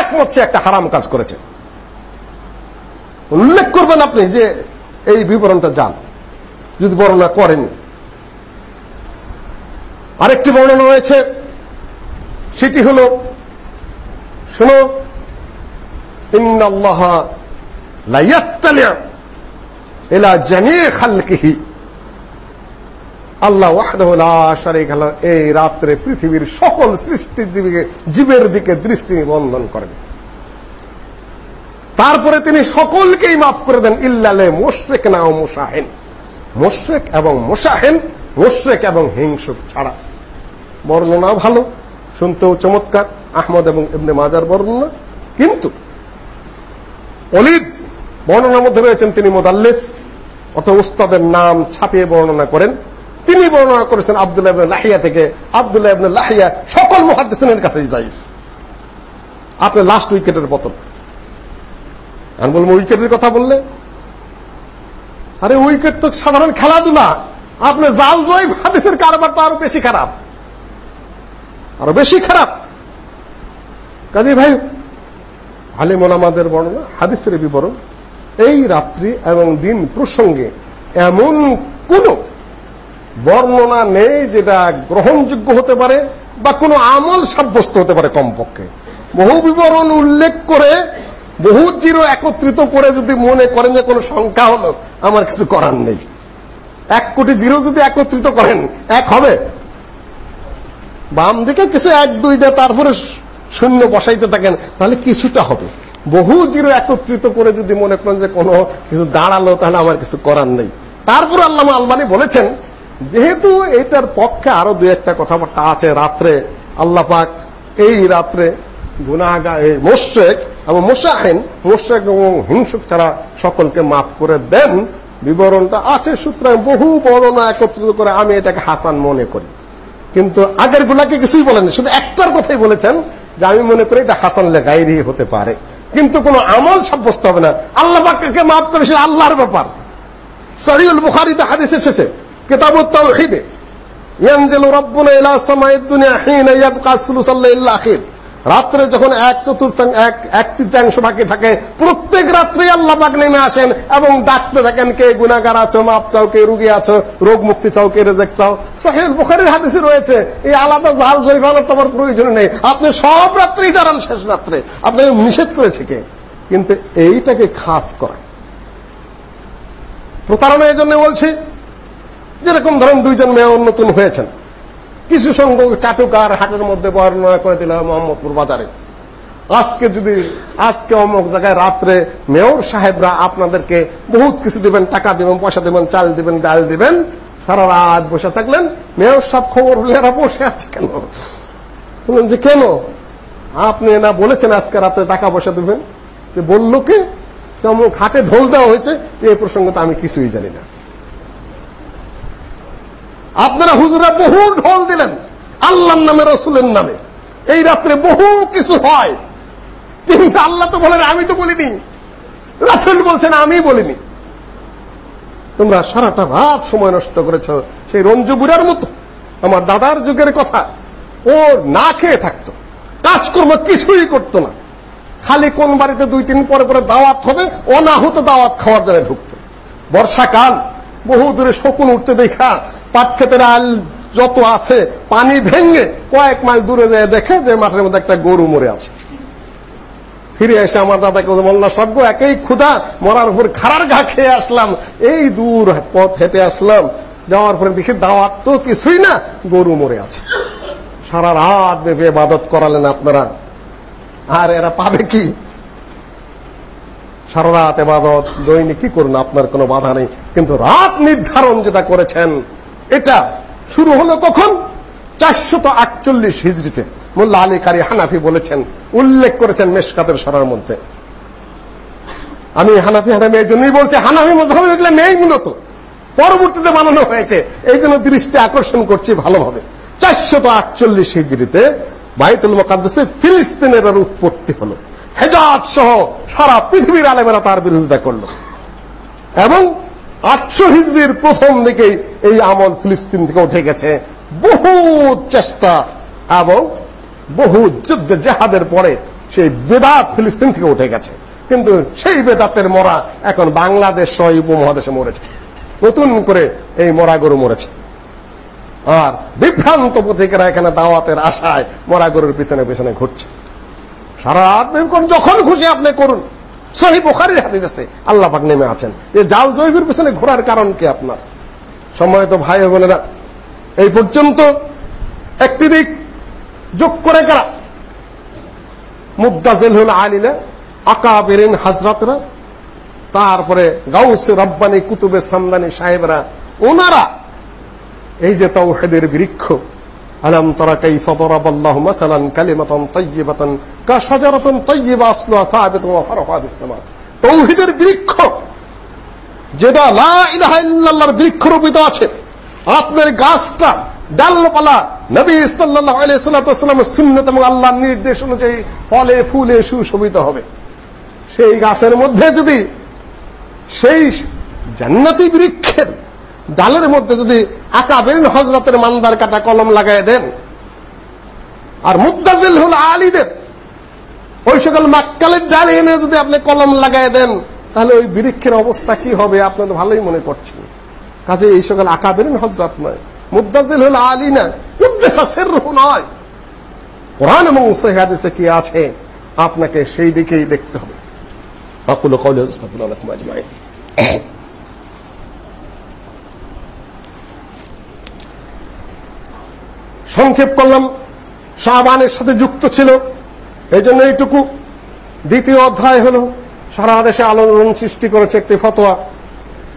একমত সে একটা হারাম কাজ করেছে। উল্লেখ করবেন আপনি যে এই বিবরণটা জাল, যদি বর্ণনা করেনি আরেকটি বর্ণনা রয়েছে সেটি হল, শোনো, ইন্নাল্লাহ লা ইয়াত্তালি' ইলা খালকিহি। আল্লাহ এই পৃথিবীর সকল সৃষ্টির দিকে, জীবের দিকে দৃষ্টি বন্ধন করেন। তারপরে তিনি সকলকেই মাফ করে দেন ইল্লালে মুশরিক না ও মুশাহিন। মুশরিক এবং মুশাহিন, মুশরিক এবং হিংসুক ছাড়া। বর্ণনা ভালো। শুনতেও চমৎকার, আহমদ এবং ইবনে মাজার বর্ণনা। কিন্তু অলিদ বর্ণনার মধ্যে রয়েছেন তিনি মোদাল্লিস, অথবা উস্তাদের নাম ছাপিয়ে বর্ণনা করেন। তিনি বর্ণনা করেছেন আব্দুল্লাহ ইবনে লাহিয়া থেকে। আব্দুল্লাহ ইবনে লাহিয়া সকল মুহাদ্দিসিনের কাছে যাই। আপনি লাস্ট উইকেটের পতন। আমি বলব, উইকেটের কথা বললে? আরে, উইকেট তো সাধারণ খেলাধুলা। আপনি জাল জয় হাদিসের কারবার তো আরও বেশি খারাপ। আরও বেশি খারাপ। কাজী ভাই আলিম ওলামাদের বর্ণনা, হাদিসের বিবরণ, এই রাত্রি এবং দিন প্রসঙ্গে এমন কোন বর্ণনা নেই যেটা গ্রহণযোগ্য হতে পারে বা কোনো আমল সাব্যস্ত হতে পারে কমপক্ষে। বহু বিবরণ উল্লেখ করে, বহু জিরো একত্রিত করে যদি মনে করেন যে কোনো সংখ্যা হলো, আমার কিছু করার নেই। এক কোটি জিরো যদি একত্রিত করেন, এক হবে। বাম দিকে কিছু এক, দুই দেয় তারপরে শূন্য বসাইতে থাকেন, তাহলে কিছুটা হবে। বহু জিরো একত্রিত করে যদি মনে করেন যে কোনো কিছু দাঁড়াল, তাহলে আমার কিছু করার নেই। তারপর আল্লাহ আলবানি বলেছেন, যেহেতু এটার পক্ষে আরও দুই একটা কথাবার্তা আছে রাত্রে, আল্লাহ পাক এই রাত্রে গুনাগা মোশেক এবং মোশাহেন মোশেক এবং হিংসুক ছাড়া সকলকে মাফ করে দেন। বিবরণটা আছে সুতরাং, বহু বর্ণনা একত্রিত করে আমি এটাকে হাসান মনে করি। কিন্তু আগের গুলাকে কিছুই বলেন শুধু একটার কথাই বলেছেন যে আমি মনে করি এটা হাসান লেগাইরি হতে পারে। কিন্তু কোনো আমল সাব্যস্ত হবে না। আল্লাহ বাক্যকে মাফ করে সে আল্লাহর ব্যাপার। সরিউল বুখারিতে হাদিস এসেছে, কিতাবুত তাওহীদে, ইয়ানজিলু রাব্বুনা ইলা সামাইদ দুনিয়া হিনা ইয়াবকা সুলুসাল লাইল আখির। রাত্রে যখন এক চতুর্থাংশ এক এক তৃতীয়াংশ বাকি থাকে, প্রত্যেক রাত্রে আল্লাহ পাক নেমে আসেন এবং ডাকতে থাকেন, কে গুনাগার আছো? মাপ চাও? কে রুগী আছো? রোগ মুক্তি চাও? কে রেজেক চাও? সহিল বুখারীর হাদিসে রয়েছে, এই আলাদা জাল জয়ফানোর তোমার প্রয়োজন নেই। আপনি সব রাত্রেই দাঁড়ান শেষ রাত্রে। আপনি নিষেধ করেছে কে? কিন্তু এইটাকে খাস করা। প্রতারণা এই জন্য বলছি, যেরকম ধরেন দুইজন মেয়র নতুন হয়েছেন। কিছু সংখ্যক চাটুকার হাটের মধ্যে বর্ণনা করে দিল মোহাম্মদপুর বাজারে। আজকে যদি, আজকে অমুক জায়গায় রাত্রে মেয়র সাহেবরা আপনাদেরকে বহুত কিছু দিবেন, টাকা দিবেন, পয়সা দিবেন, চাল দিবেন, ডাল দিবেন, সারা রাত বসে থাকলেন, মেয়র সব খবর হলে এরা বসে আছে কেন? বললেন যে কেন? আপনি না বলেছেন আজকে রাত্রে টাকা পয়সা দিবেন। বলল কে? অমুক হাটে ঢোল দেওয়া হয়েছে এই প্রসঙ্গে তো আমি কিছুই জানি না। আপনারা হুজুরা বহু ঢোল দিলেন। আল্লাহর নামে, রসুলের নামে। এই রাত্রে বহু কিছু হয়। কিন্তু আল্লাহ তো বলেন, আমি তো বলিনি। রাসুল বলছেন, আমি বলিনি। তোমরা সারাটা রাত সময় নষ্ট করেছ। সেই রঞ্জু বুড়ার মতো। আমার দাদার যুগের কথা। ও না খেয়ে থাকতো। কাজকর্ম কিছুই করতো না। খালি কোন বাড়িতে দুই তিন পরে পরে দাওয়াত হবে, অনাহুত দাওয়াত খাওয়ার জন্য ঢুকতো। বর্ষাকাল বহু দূরে শকুন উঠতে দেখা, পাট আল যত আছে, পানি ভেঙে কয়েক মাইল দূরে যেয়ে দেখে যে মাঠের মধ্যে একটা গরু মরে আছে। ফিরে এসে আমার দাদাকে মোল্লা সব্য একই ক্ষুধা, মরার উপর খারার ঘা খেয়ে আসলাম। এই দূর পথ হেঁটে আসলাম, যাওয়ার পরে দেখি দাওয়াত তো কিছুই না, গরু মরে আছে। সারা রাত ভেবে বাদত করালেন আপনারা। আর এরা পাবে কি? সারা রাত এবাদত, দৈনিক কি করুন, আপনার কোনো বাধা নেই। কিন্তু রাত নির্ধারণ যেটা করেছেন, এটা শুরু হলো কখন? চারশত আটচল্লিশ হিজড়িতে। মোল্লা আলী কারি হানাফি বলেছেন, উল্লেখ করেছেন মেশকাতের সরার মধ্যে। আমি হানাফি হানাফি এই জন্যই বলছি, হানাফি মধ্যে নেই মূলত। পরবর্তীতে বানানো হয়েছে। এই জন্য দৃষ্টি আকর্ষণ করছি ভালোভাবে। চারশত আটচল্লিশ হিজড়িতে বাইতুল মোকাদ্দেসে ফিলিস্তিনের উৎপত্তি হলো। হেজাজ সহ সারা পৃথিবীর আলেমেরা তার বিরোধিতা করল। এবং আটশো হিজড়ির প্রথম দিকেই এই আমল ফিলিস্তিন থেকে উঠে গেছে। বহু চেষ্টা এবং বহু যুদ্ধ জেহাদের পরে সেই বেদাত ফিলিস্তিন থেকে উঠে গেছে। কিন্তু সেই বেদাতের মরা এখন বাংলাদেশ সহ উপমহাদেশে মরেছে। নতুন করে এই মরা গরু মরেছে। আর বিভ্রান্ত পথিকেরা এখানে দাওয়াতের আশায় মরা গরুর পিছনে পিছনে ঘুরছে। সারা রাত ব্যায়াম করুন যখন খুশি আপনি করুন। সহি বোখারির হাতে আছে, আল্লাহ পাক নেমে আছেন। যে জাল জৈবের পিছনে ঘোরার কারণ কি আপনার? সময় তো ভাই বোনেরা, এই পর্যন্ত একটি দিক যোগ করে কারা মুদাজিল হল আলিলা, আকাবেরিন হাজরাতরা, তারপরে গাউসে রব্বানি কুতুবে সামদানি সাহেবরা, ওনারা এই যে তাওহীদের বৃক্ষ আলম কালিমাতান তাইয়িবাতান কা শাজারাতান তাইয়িবা আসলুহা সাবিতুন ওয়া ফারহা বিস সামা বৃক্ষ, যেটা লা ইলাহা ইল্লাল্লাহর বৃক্ষরূপিত আছে, আপনার গাছটা, ডালপালা, নবী সাল্লাল্লাহু আলাইহি সাল্লামের সুন্নাত এবং আল্লাহর নির্দেশ অনুযায়ী ফলে, ফুলে, সুশোভিত হবে। সেই গাছের মধ্যে যদি সেই জান্নাতি বৃক্ষের ডালের মধ্যে যদি আকাবেরিন হজরতের মান্দার কাটা কলম লাগাই দেন, আর মুদাজিল হল আলীদের, ওই সকল মাক্কালের ডালে এনে যদি আপনি কলম লাগাই দেন, তাহলে ওই বৃক্ষের অবস্থা কি হবে আপনি তো ভালোই মনে করছেন কাজে এই সকল আকাবেরিন হজরত নয় মুদাজিল হল আলী না উদ্দেশ্যা সের নয়। কোরআন এবং সহিহাদিসে কি আছে, আপনাকে সেই দিকেই দেখতে হবে। আকুল কওলি আস্তাগফিরুল্লাহ লাকুম আজমাইন। সংক্ষেপ করলাম। শাহবানের সাথে যুক্ত ছিল। এই জন্য এইটুকু। দ্বিতীয় অধ্যায় হল, সারা দেশে আলোড়ন সৃষ্টি করেছে একটি ফতোয়া।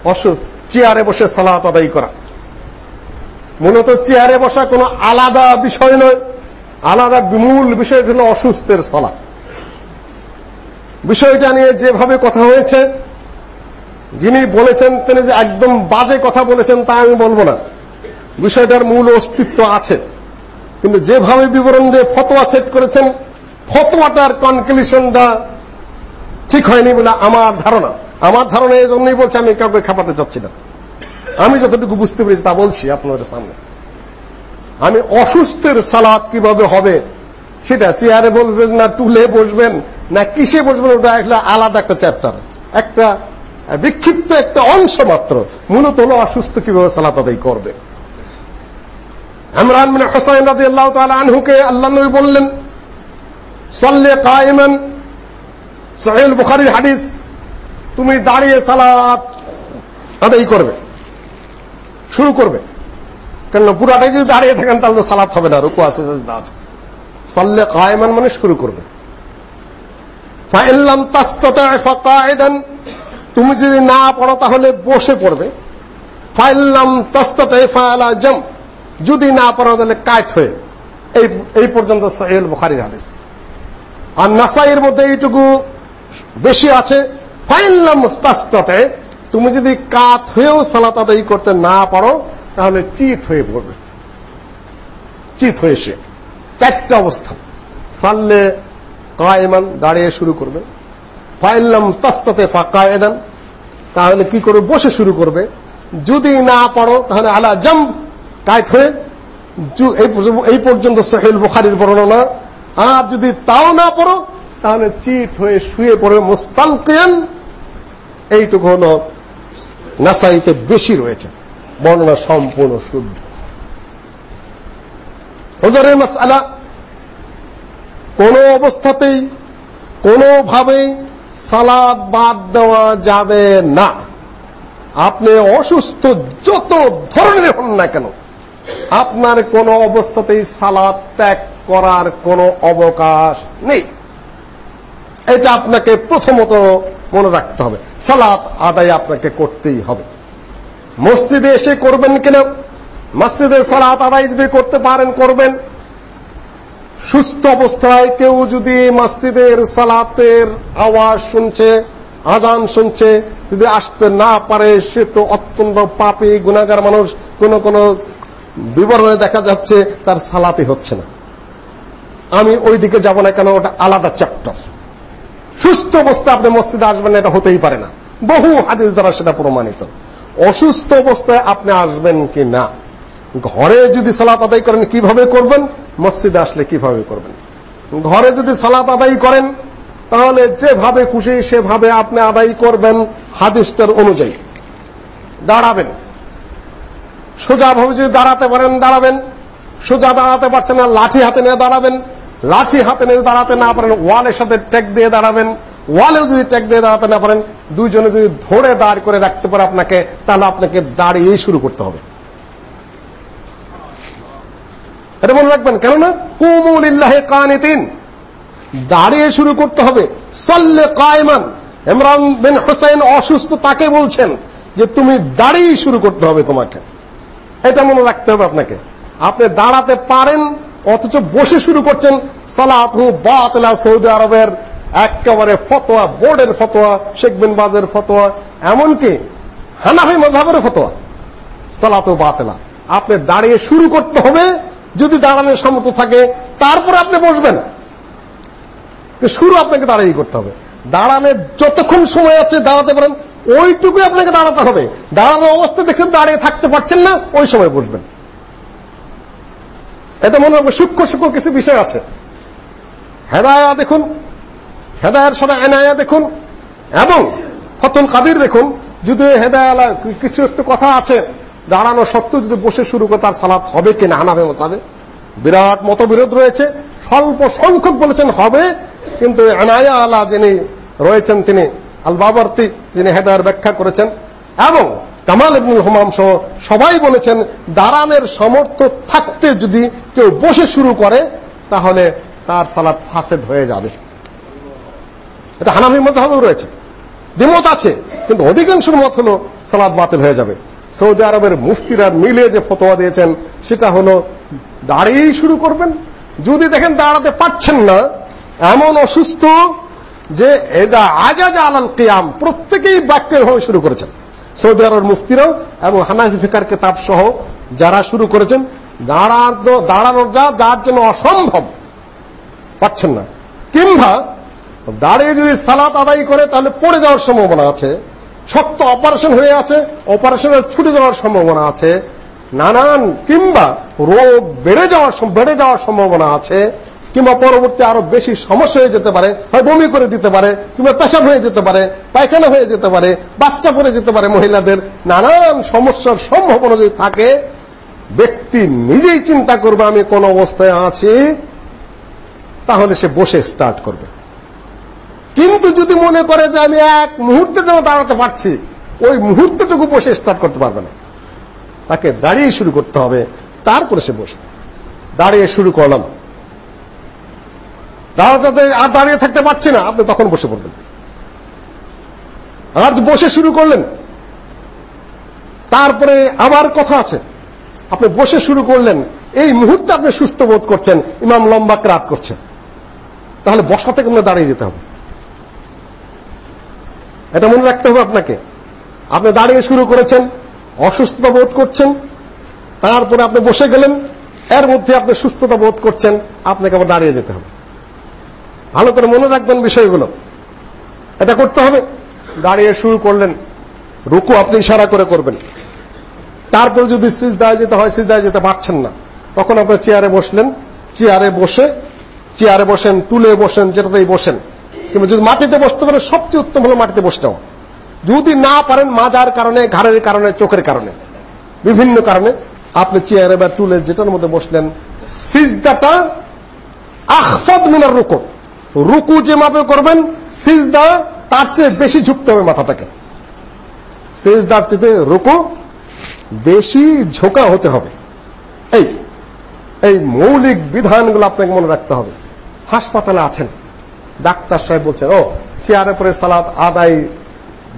অসুখ চেয়ারে বসে সালাত আদায় করা। মূলত চেয়ারে বসা কোনো আলাদা বিষয় নয়। আলাদা মূল বিষয় হল অসুস্থের সালা বিষয়টা নিয়ে যেভাবে কথা হয়েছে, যিনি বলেছেন তিনি যে একদম বাজে কথা বলেছেন তা আমি বলব না। বিষয়টার মূল অস্তিত্ব আছে। কিন্তু যেভাবে বিবরণ দিয়ে ফতোয়া সেট করেছেন, ফতোয়াটার কনক্লুশনটা ঠিক হয়নি বলে আমার ধারণা। আমার ধারণা এই জন্যই বলছি, আমি কাউকে খাপাতে চাচ্ছি না। আমি যতটুকু বুঝতে পেরেছি তা বলছি আপনাদের সামনে। আমি অসুস্থের সালাদ কীভাবে হবে, সেটা চেয়ারে বলবেন না, টুলে বসবেন না, কিসে বসবেন, ওটা একটা আলাদা একটা চ্যাপ্টার একটা বিক্ষিপ্ত একটা অংশ মাত্র। মূলত অসুস্থ কীভাবে সালাত আদায় করবে। আনহুকে আল্লাহ নবী বললেন, সাল্লে হাদিস, তুমি দাঁড়িয়ে সালাত আদায় করবে, শুরু করবে। কেন যদি দাঁড়িয়ে থাকেন, তাহলে তো সালাত হবে না, রুকু আছে আছে। সাল্লে কায়েমান মানে শুরু করবে। ফাইল্লাম তুমি যদি না পড়ো, তাহলে বসে পড়বে। ফাইল্লাম তাস্তাতা ফালা জাম। যদি না পড়ো তাহলে কায়ত হয়ে। এই পর্যন্ত সহিহ বুখারীর হাদিস। আর নাসাইয়ের মধ্যে এইটুকু বেশি আছে। ফাইল্লাম মুস্তাস্তাতে, তুমি যদি কাত হয়েও সালাত আদায় করতে না পারো, তাহলে চিত হয়ে পড়বে। চিত হয়ে সে। চারটা অবস্থা। সাল্লে কায়মান দাঁড়িয়ে শুরু করবে। ফাইল্লাম তাস্তাতে ফাঁকায়দান তাহলে কি করবে? বসে শুরু করবে। যদি না পারো, তাহলে আলা জাম কায়ত হয়ে এই পর্যন্ত- সহেল বুখারির বর্ণনা। আর যদি তাও না পড়ো, তাহলে চিত হয়ে শুয়ে পড়ে মুস্তালকিয়ান। এইটুকু হল নাসাইতে বেশি রয়েছে। বর্ণনা সম্পূর্ণ শুদ্ধ। হজরের মাসআলা কোন অবস্থাতেই, কোনোভাবেই সালাদ বাদ দেওয়া যাবে না। আপনি অসুস্থ যত ধরনের হন না কেন আপনার কোন অবস্থাতেই সালাদ ত্যাগ করার কোনো অবকাশ নেই। এটা আপনাকে প্রথমত মনে রাখতে হবে। সালাত আদায় আপনাকে করতেই হবে। মসজিদে এসে করবেন কিনা? মসজিদে সালাত আদায় যদি করতে পারেন, করবেন। সুস্থ অবস্থায় কেউ যদি মসজিদের সালাতের আওয়াজ শুনছে, আজান শুনছে, যদি আসতে না পারে, সে তো অত্যন্ত পাপী গুণাগার মানুষ, কোন কোন বিবরণে দেখা যাচ্ছে তার সালাতে হচ্ছে না। আমি ওই দিকে যাব না কেন? ওটা আলাদা চ্যাপ্টার সুস্থ অবস্থায় আপনি মসজিদে আসবেন এটা হতেই পারে না। বহু হাদিস দ্বারা সেটা প্রমাণিত। অসুস্থ অবস্থায় আপনি আসবেন কি না? ঘরে যদি সালাত আদায় করেন, কীভাবে করবেন? মসজিদে আসলে কীভাবে করবেন? ঘরে যদি সালাত আদায় করেন, তাহলে যেভাবে খুশি সেভাবে আপনি আদায় করবেন হাদিসটার অনুযায়ী। দাঁড়াবেন। সোজাভাবে যদি দাঁড়াতে পারেন, দাঁড়াবেন। সোজা দাঁড়াতে পারছেন না, লাঠি হাতে নিয়ে দাঁড়াবেন। লাঠি হাতে নিয়ে দাঁড়াতে না পারেন, ওয়ালের সাথে ট্যাগ দিয়ে দাঁড়াবেন। ওয়ালেও যদি ট্যাগ দিয়ে দাঁড়াতে না পারেন, দুইজনে যদি ধরে দাঁড় করে রাখতে পারে আপনাকে, তাহলে আপনাকে দাঁড়িয়েই শুরু করতে হবে। এটা মনে রাখবেন, কেননা কুমুলিল্লাহে কানিতিন। দাঁড়িয়ে শুরু করতে হবে, সল্লে কায়মান। ইমরান বিন হোসেন অসুস্থ তাকে বলছেন যে, তুমি দাঁড়িয়ে শুরু করতে হবে তোমাকে। এটা মনে রাখতে হবে আপনাকে। আপনি দাঁড়াতে পারেন, অথচ বসে শুরু করছেন সালাতহু বাতলা সৌদি আরবের একেবারে ফতোয়া, বোর্ডের ফতোয়া, শেখ বিন বাজের ফতোয়া, এমনকি হানাফি মজাবের ফতোয়া সালাতু বাতলা। আপনি দাঁড়িয়ে শুরু করতে হবে, যদি দাঁড়ানোর সামর্থ্য থাকে, তারপরে আপনি বসবেন। শুরু আপনাকে দাঁড়িয়ে করতে হবে। দাঁড়ানোর যতক্ষণ সময় আছে, দাঁড়াতে পারেন ওইটুকুই আপনাকে দাঁড়াতে হবে। দাঁড়ানো অবস্থা দেখছেন, দাঁড়িয়ে থাকতে পারছেন না, ওই সময় বসবেন। এটা মনে হবে সূক্ষ্ম সূক্ষ্ম কিছু বিষয় আছে। হেদায়া দেখুন হেদায়ার সাথে এনায়া দেখুন, এবং ফতুল কাদির দেখুন, যদি হেদায়ালা কিছু একটু কথা আছে দাঁড়ানো সত্ত্বেও যদি বসে শুরু করে তার সালাত হবে কিনা হানাবে মশাবে বিরাট মতবিরোধ রয়েছে, স্বল্প সংখ্যক বলেছেন হবে, কিন্তু এনায়া আলা যিনি রয়েছেন তিনি আল বাবর্তি যিনি হেদায়ার ব্যাখ্যা করেছেন, এবং কামাল ইবনুল হুমাম সহ সবাই বলেছেন দাঁড়ানের সামর্থ্য থাকতে যদি কেউ বসে শুরু করে, তাহলে তার সালাদ ফাসেদ হয়ে যাবে। এটা হানাফি মজাহেও রয়েছে। দ্বিমত আছে, কিন্তু অধিকাংশের মত হলো সালাদ বাতিল হয়ে যাবে। সৌদি আরবের মুফতিরা মিলে যে ফতোয়া দিয়েছেন, সেটা হলো, দাঁড়িয়েই শুরু করবেন। যদি দেখেন দাঁড়াতে পারছেন না, এমন অসুস্থ যে এদা আজাজ আলাল কিয়াম প্রত্যেকেই বাক্যের ভাবে শুরু করেছেন। সৌদি আরবের মুফতিরাও এবং হানাফি ফিকার কেতাব সহ যারা শুরু করেছেন দাঁড়ানো দাঁড়ানো যা, যার জন্য অসম্ভব। পাচ্ছেন না। কিংবা দাঁড়িয়ে যদি সালাত আদায় করে, তাহলে পড়ে যাওয়ার সম্ভাবনা আছে, শক্ত অপারেশন হয়ে আছে, অপারেশনের ছুটে যাওয়ার সম্ভাবনা আছে, নানান কিংবা রোগ বেড়ে যাওয়ার বেড়ে যাওয়ার সম্ভাবনা আছে কিংবা পরবর্তী আরও বেশি সমস্যা হয়ে যেতে পারে, হয় বমি করে দিতে পারে, কিংবা পেশাব হয়ে যেতে পারে, পায়খানা হয়ে যেতে পারে, বাচ্চা পড়ে যেতে পারে মহিলাদের, নানান সমস্যার সম্ভাবনা যদি থাকে, ব্যক্তি নিজেই চিন্তা করবে, আমি কোন অবস্থায় আছি, তাহলে সে বসে স্টার্ট করবে। কিন্তু যদি মনে করে যে আমি এক মুহূর্তে যেন দাঁড়াতে পারছি, ওই মুহূর্তটুকু বসে স্টার্ট করতে পারবে না। তাকে দাঁড়িয়ে শুরু করতে হবে, তারপরে সে বসে দাঁড়িয়ে শুরু করলাম। দাঁড়াতে আর দাঁড়িয়ে থাকতে পারছি না। আপনি তখন বসে পড়বেন। আর বসে শুরু করলেন। তারপরে আবার কথা আছে। আপনি বসে শুরু করলেন। এই মুহূর্তে আপনি সুস্থ বোধ করছেন। ইমাম লম্বা ক্রাত করছেন। তাহলে বসা থেকে আপনার দাঁড়িয়ে যেতে হবে। এটা মনে রাখতে হবে আপনাকে। আপনি দাঁড়িয়ে শুরু করেছেন, অসুস্থতা বোধ করছেন, তারপরে আপনি বসে গেলেন, এর মধ্যে আপনি সুস্থতা বোধ করছেন, আপনাকে আবার দাঁড়িয়ে যেতে হবে। ভালো করে মনে রাখবেন বিষয়গুলো। এটা করতে হবে। দাঁড়িয়ে শুরু করলেন। রুকু আপনি ইশারা করে করবেন। তারপর যদি সিজদায় যেতে হয়, সিজদায় যেতে পারছেন না, তখন আপনার চেয়ারে বসলেন। চেয়ারে বসে, চেয়ারে বসেন, টুলে বসেন, যেটাতেই বসেন। কিন্তু যদি মাটিতে বসতে পারেন, সবচেয়ে উত্তম হলো মাটিতে বসতে হবে। যদি না পারেন, মাজার কারণে, ঘাড়ের কারণে, চোখের কারণে, বিভিন্ন কারণে, আপনি চেয়ারে বা টুলে যেটার মধ্যে বসলেন, সিজদাটা আখফাদ মিনার রুকু। রুকু যে মাপে করবেন, সিজদা তার চেয়ে বেশি ঝুঁকতে হবে মাথাটাকে। সিজদার চেয়ে রুকু বেশি ঝোঁকা হতে হবে। এই এই মৌলিক বিধানগুলো আপনাকে মনে রাখতে হবে। হাসপাতালে আছেন। ডাক্তার সাহেব বলছেন, ও চেয়ারে পরে সালাত আদায়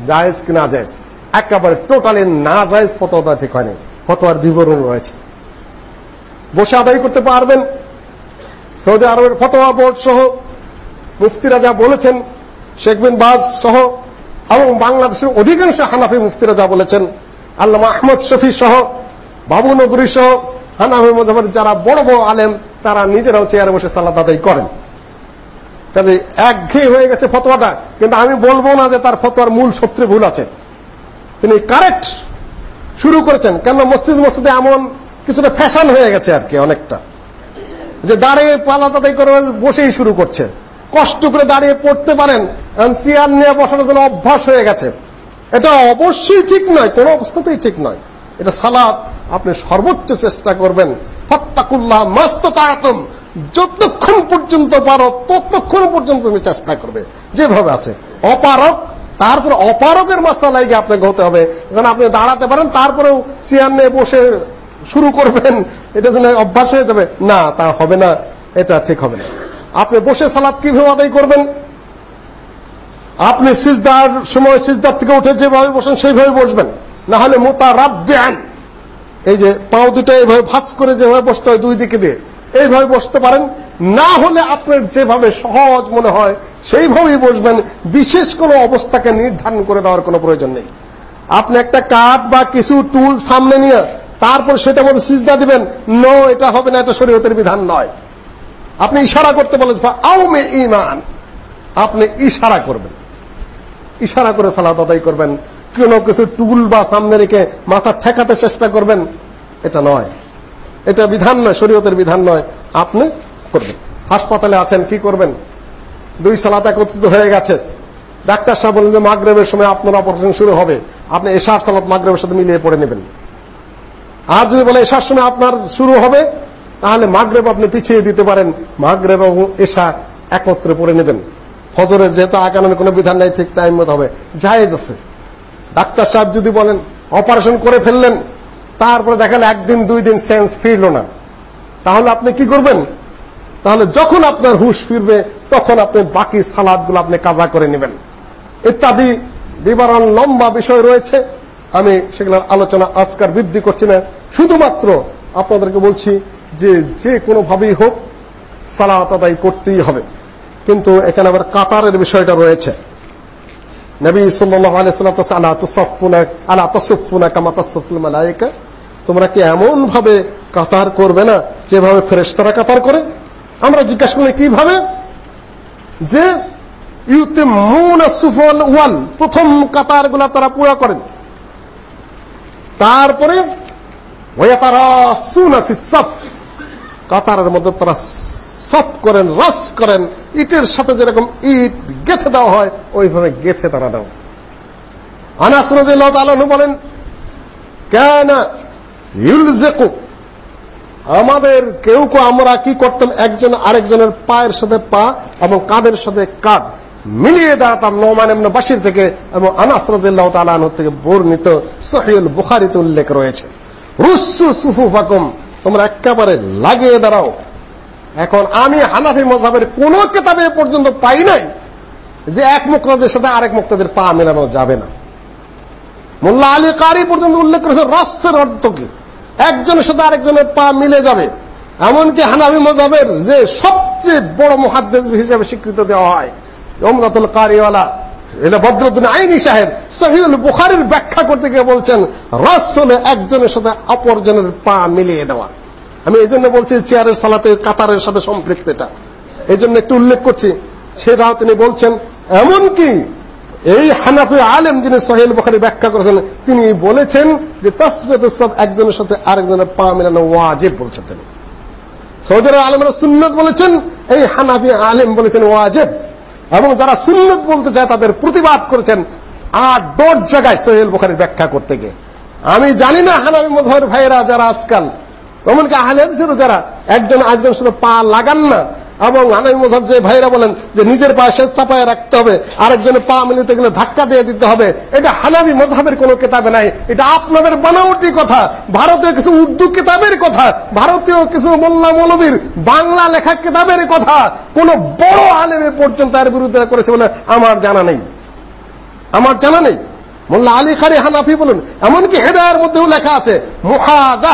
জায়েজ কি না জায়েজ? একেবারে টোটালি না জায়েজ ফতোয়া ঠিক হয়নি। ফতোয়ার বিবরণ রয়েছে। বসে আদায় করতে পারবেন। সৌদি আরবের ফতোয়া বোর্ড সহ মুফতিরা যা বলেছেন, শেখ বিন বাজ সহ এবং বাংলাদেশের অধিকাংশ হানাফি মুফতিরা যা বলেছেন, আল্লামা আহমদ শফি সহ, বাবু নগরী সহ, হানাফি মজাবের যারা বড় বড় আলেম, তারা নিজেরাও চেয়ারে বসে সালাদ আদায় করেন। কাজে একঘেয়ে হয়ে গেছে ফতোয়াটা, কিন্তু আমি বলব না যে তার ফতোয়ার মূল সূত্রে ভুল আছে। তিনি কারেক্ট শুরু করেছেন কেন মসজিদ মসজিদে এমন কিছুটা ফ্যাশন হয়ে গেছে আর কি অনেকটা। যে দাঁড়িয়ে পালা তাদাই করে বসেই শুরু করছে। কষ্ট করে দাঁড়িয়ে পড়তে পারেন চেয়ার নিয়ে বসানোর জন্য অভ্যাস হয়ে গেছে। এটা অবশ্যই ঠিক নয়, কোন অবস্থাতেই ঠিক নয়। এটা সালাদ আপনি সর্বোচ্চ চেষ্টা করবেন। ফত্তাকুল্লাহ মস্ত তায়াতম যতক্ষণ পর্যন্ত পারো, ততক্ষণ পর্যন্ত তুমি চেষ্টা করবে। যেভাবে আছে। অপারক, তারপর অপারকের মাসালায় গিয়ে আপনাকে হতে হবে। যেন আপনি দাঁড়াতে পারেন, তারপরেও চেয়ার নিয়ে বসে শুরু করবেন। এটা যেন অভ্যাস হয়ে যাবে। না, তা হবে না। এটা ঠিক হবে না। আপনি বসে সালাদ কীভাবে আদায় করবেন? আপনি সিজদার সময় সিজদার থেকে উঠে যেভাবে বসেন, সেইভাবে বসবেন। না হলে মোতা রাব্যান এই যে পাও দুটো এইভাবে ভাস করে যেভাবে বসতে হয় দুই দিকে দিয়ে, এইভাবে বসতে পারেন। না হলে আপনার যেভাবে সহজ মনে হয়, সেইভাবেই বসবেন। বিশেষ কোনো অবস্থাকে নির্ধারণ করে দেওয়ার কোনো প্রয়োজন নেই। আপনি একটা কাঠ বা কিছু টুল সামনে নিয়ে, তারপর সেটা মধ্যে সিজদা দিবেন, নো, এটা হবে না, এটা শরীয়তের বিধান নয়। আপনি ইশারা করতে বলেন আউমে ইমান আপনি ইশারা করবেন। ইশারা করে সালাত আদায় করবেন। কোন কিছু টুল বা সামনে রেখে মাথা ঠেকাতে চেষ্টা করবেন, এটা নয়। এটা বিধান নয়, শরীয়তের বিধান নয়, আপনি করবেন। হাসপাতালে আছেন, কি করবেন? দুই সালাত একত্রিত হয়ে গেছে। ডাক্তার সাহেব বলেন যে মাগরেবের সময় আপনার অপারেশন শুরু হবে। আপনি এশার সালাত মাগরেবের সাথে মিলিয়ে পড়ে নেবেন। আর যদি বলে এশার সময় আপনার শুরু হবে তাহলে মাগরেব আপনি পিছিয়ে দিতে পারেন। মাগরেব এবং এশা একত্রে পড়ে নেবেন। ফজরের যেহেতু আগানোর কোনো বিধান নাই, ঠিক টাইম মতো হবে। জায়েজ আছে। ডাক্তার সাহেব যদি বলেন, অপারেশন করে ফেললেন, তারপরে দেখেন একদিন, দুই দিন সেন্স ফিরল না। তাহলে আপনি কি করবেন? তাহলে যখন আপনার হুশ ফিরবে, তখন আপনি বাকি সালাদগুলো আপনি কাজা করে নেবেন। ইত্যাদি বিবরণ লম্বা বিষয় রয়েছে। আমি সেগুলোর আলোচনা আজকার বৃদ্ধি করছি না। শুধুমাত্র আপনাদেরকে বলছি যে যে কোনোভাবেই হোক, সালাত আদায় করতেই হবে। কিন্তু এখানে আবার কাতারের বিষয়টা রয়েছে। নবী মালায়েকা। তোমরা কি এমন ভাবে কাতার করবে না, যেভাবে ফেরেশতারা কাতার করে? আমরা জিজ্ঞাসা করি কীভাবে? যে, ইউতিমুনা সুফল ওয়াল, প্রথম কাতারগুলো তারা পুরা করেন। তারপরে ফিস সাফ কাতারের মধ্যে তারা সফ করেন রাস করেন, ইটের সাথে যেরকম ইট গেথে দেওয়া হয়, ওইভাবে গেথে তারা দাও আনাস রাদিয়াল্লাহু তাআলা বলেন, কেন ইউলজিকু আমাদের কেউ কেউ আমরা কি করতাম? একজন আরেকজনের পায়ের সাথে পা এবং কাঁধের সাথে কাঁধ মিলিয়ে দাঁড়াতাম নোমান এমন বাসির থেকে এবং আনাস রাদিয়াল্লাহু তাআলা থেকে বর্ণিত সহিহুল বুখারীতে উল্লেখ রয়েছে। রুসু সুফুফাকুম তোমরা একেবারে লাগিয়ে দাঁড়াও। এখন আমি হানাফি মজাবের কোন কেতাবে পর্যন্ত পাই নাই যে এক মুক্তাদের সাথে আরেক মুক্তাদের পা মেলানো যাবে না। মোল্লা আলী কারি পর্যন্ত উল্লেখ করেছে, রসের অর্থ কি একজনের সাথে আরেকজনের পা মিলে যাবে। এমনকি হানাফি মজাবের যে সবচেয়ে বড় মহাদ্দেশ হিসেবে স্বীকৃত দেওয়া হয় ওমদাতুল কারিওয়ালা এটা বদরুদ্দিন আইনি সাহেব সহিউল বুখারির ব্যাখ্যা করতে গিয়ে বলছেন রস হলে একজনের সাথে অপরজনের পা মিলিয়ে দেওয়া। আমি এই জন্য বলছি, চেয়ারের সালাতে কাতারের সাথে সম্পৃক্ত এটা। এই জন্য একটু উল্লেখ করছি, সেটাও তিনি বলছেন, এমনকি এই হানাফি আলেম যিনি সোহেল বখারি ব্যাখ্যা করেছেন, তিনি বলেছেন যে তসবেদ সব একজনের সাথে আরেকজনের পা মেলানো ওয়াজেব বলছেন তিনি। সৌদি আলমের সুন্নত বলেছেন, এই হানাফি আলেম বলেছেন ওয়াজেব। এবং যারা সুন্নত বলতে চায় তাদের প্রতিবাদ করেছেন আট দশ জায়গায় সোহেল বুখারির ব্যাখ্যা করতে গিয়ে। আমি জানি না হানাবি মজহর ভাইয়েরা যারা আজকাল, এমনকি আহলেদেরও যারা একজন আরেকজন শুধু পা লাগান না এবং হানাবি মজহর যে ভাইরা বলেন যে নিজের পা সে চাপায় রাখতে হবে, আরেকজনের পা মিলিতে গেলে ধাক্কা দিয়ে দিতে হবে, এটা হানাবি মজহাবের কোনো কেতাবে নাই। এটা আপনাদের বানাওটি কথা ভারতীয় কিছু উর্দু কিতাবের কথা, ভারতীয় কিছু মোল্লা মৌলবীর বাংলা লেখা কিতাবের কথা, কোন বড় আলেমে পর্যন্ত এর বিরুদ্ধে করেছে বলে আমার জানা নেই। আমার জানা নেই। মোল্লা আলী খারি হানাফি বলুন, এমনকি হেদায়ের মধ্যেও লেখা আছে মুহাদা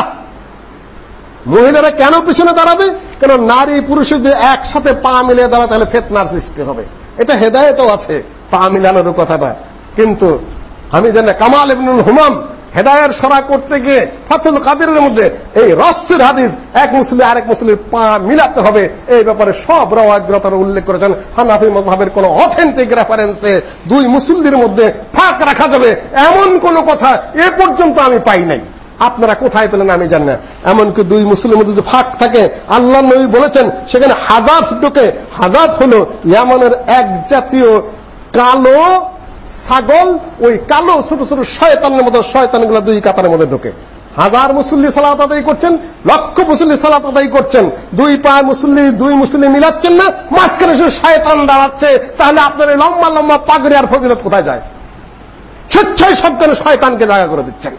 মহিলারা কেন পিছনে দাঁড়াবে? কেন নারী পুরুষ যদি একসাথে পা মিলিয়ে দাঁড়ায়, তাহলে ফেতনার সৃষ্টি হবে। এটা হেদায়তও আছে, পা মিলানোর কথাটা। কিন্তু আমি জানি কামাল ইবনুল হুমাম হেদায়ের সরা করতে গিয়ে ফাতুল কাদিরের মধ্যে এই রসের হাদিস, এক মুসলিম আরেক মুসলিমের পা মিলাতে হবে। এই ব্যাপারে সব রওয়ায়তরা উল্লেখ করেছেন। হানাফি মজহাবের কোন অথেন্টিক রেফারেন্সে দুই মুসলিমদের মধ্যে ফাঁক রাখা যাবে। এমন কোন কথা এ পর্যন্ত আমি পাই নাই। আপনারা কোথায় পেলেন আমি জানি না। এমনকি দুই মুসলিমের মধ্যে ফাঁক থাকে, আল্লাহ নবী বলেছেন, সেখানে হাদাফ ঢুকে, হাদাফ হলো ইয়ামানের এক জাতীয় কালো ছাগল, ওই কালো ছোট ছোট শয়তানের মতো, শয়তানগুলো দুই কাতারের মধ্যে ঢোকে। হাজার মুসল্লি সালাত আদায় করছেন, লক্ষ মুসল্লি সালাত আদায় করছেন। দুই পা মুসল্লি, দুই মুসল্লি মিলাচ্ছেন না, মাঝখানে সে শয়তান দাঁড়াচ্ছে। তাহলে আপনার লম্বা লম্বা পাগড়ি আর ফজিলত কোথায় যায়? স্বেচ্ছায় সবখানে শয়তানকে জায়গা করে দিচ্ছেন।